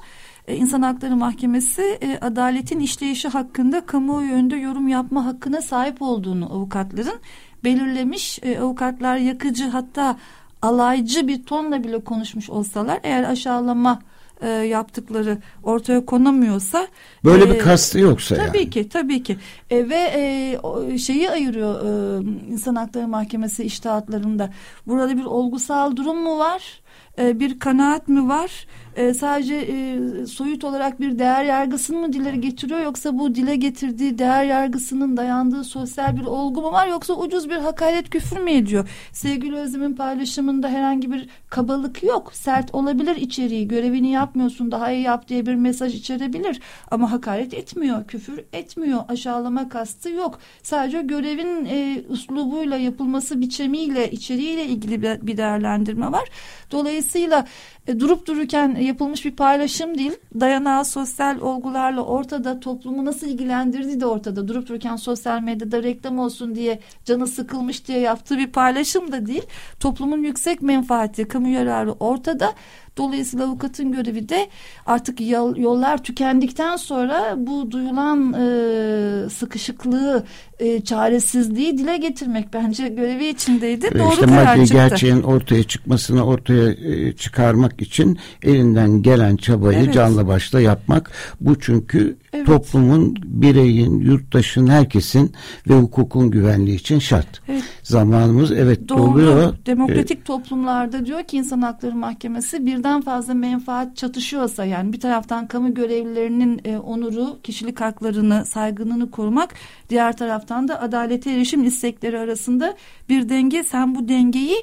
e, İnsan Hakları Mahkemesi e, adaletin işleyişi hakkında kamuoyu önünde yorum yapma hakkına sahip olduğunu avukatların belirlemiş. E, avukatlar yakıcı hatta alaycı bir tonla bile konuşmuş olsalar eğer aşağılama e, yaptıkları ortaya konamıyorsa böyle e, bir kastı yoksa tabii yani. ki tabii ki. E, ve e, şeyi ayırıyor e, insan hakları mahkemesi iştahatlarında. Burada bir olgusal durum mu var? E, bir kanaat mi var e, sadece e, soyut olarak bir değer yargısını mı dile getiriyor yoksa bu dile getirdiği değer yargısının dayandığı sosyal bir olgu mu var yoksa ucuz bir hakaret küfür mü ediyor? Sevgili Özlem'in paylaşımında herhangi bir kabalık yok. Sert olabilir içeriği. Görevini yapmıyorsun daha iyi yap diye bir mesaj içerebilir. Ama hakaret etmiyor. Küfür etmiyor. Aşağılama kastı yok. Sadece görevin e, uslubuyla yapılması biçimiyle içeriğiyle ilgili bir değerlendirme var. Dolayısıyla e, durup dururken yapılmış bir paylaşım değil. Dayanağı sosyal olgularla ortada toplumu nasıl ilgilendirdiği de ortada. Durup dururken sosyal medyada reklam olsun diye canı sıkılmış diye yaptığı bir paylaşım da değil. Toplumun yüksek menfaati, kamu yararı ortada. Dolayısıyla avukatın görevi de artık yollar tükendikten sonra bu duyulan e, sıkışıklığı, e, çaresizliği dile getirmek bence görevi içindeydi. Ve Doğru işte karar çıktı. gerçeğin ortaya çıkmasını ortaya e, çıkarmak için elinden gelen çabayı evet. canla başla yapmak. Bu çünkü evet. toplumun, bireyin, yurttaşın, herkesin ve hukukun güvenliği için şart. Evet. Zamanımız evet Doğru. doluyor. Demokratik ee, toplumlarda diyor ki insan hakları mahkemesi birden fazla menfaat çatışıyorsa yani bir taraftan kamu görevlilerinin e, onuru, kişilik haklarını, saygınlığını korumak, diğer taraftan da adalete erişim istekleri arasında bir denge. Sen bu dengeyi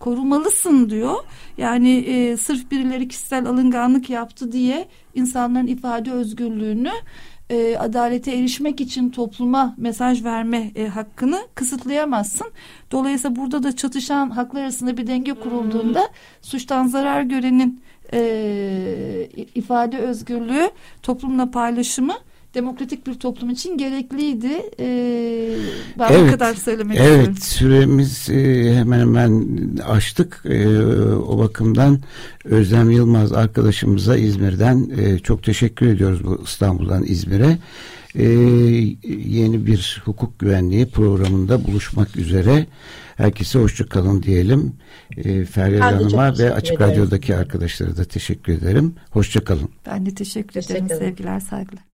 korumalısın diyor. Yani e, sırf birileri kişisel alınganlık yaptı diye insanların ifade özgürlüğünü e, adalete erişmek için topluma mesaj verme e, hakkını kısıtlayamazsın. Dolayısıyla burada da çatışan haklar arasında bir denge kurulduğunda suçtan zarar görenin e, ifade özgürlüğü, toplumla paylaşımı demokratik bir toplum için gerekliydi. Ee, ben evet, bu kadar söylemek evet, istiyorum. Evet süremiz e, hemen hemen açtık. E, o bakımdan Özlem Yılmaz arkadaşımıza İzmir'den e, çok teşekkür ediyoruz bu İstanbul'dan İzmir'e. E, yeni bir hukuk güvenliği programında buluşmak üzere. Herkese hoşçakalın diyelim. E, Feryal Hanım'a ve Açık ederim. Radyo'daki arkadaşlara da teşekkür ederim. Hoşçakalın. Ben de teşekkür, teşekkür ederim. Sevgiler, saygılar.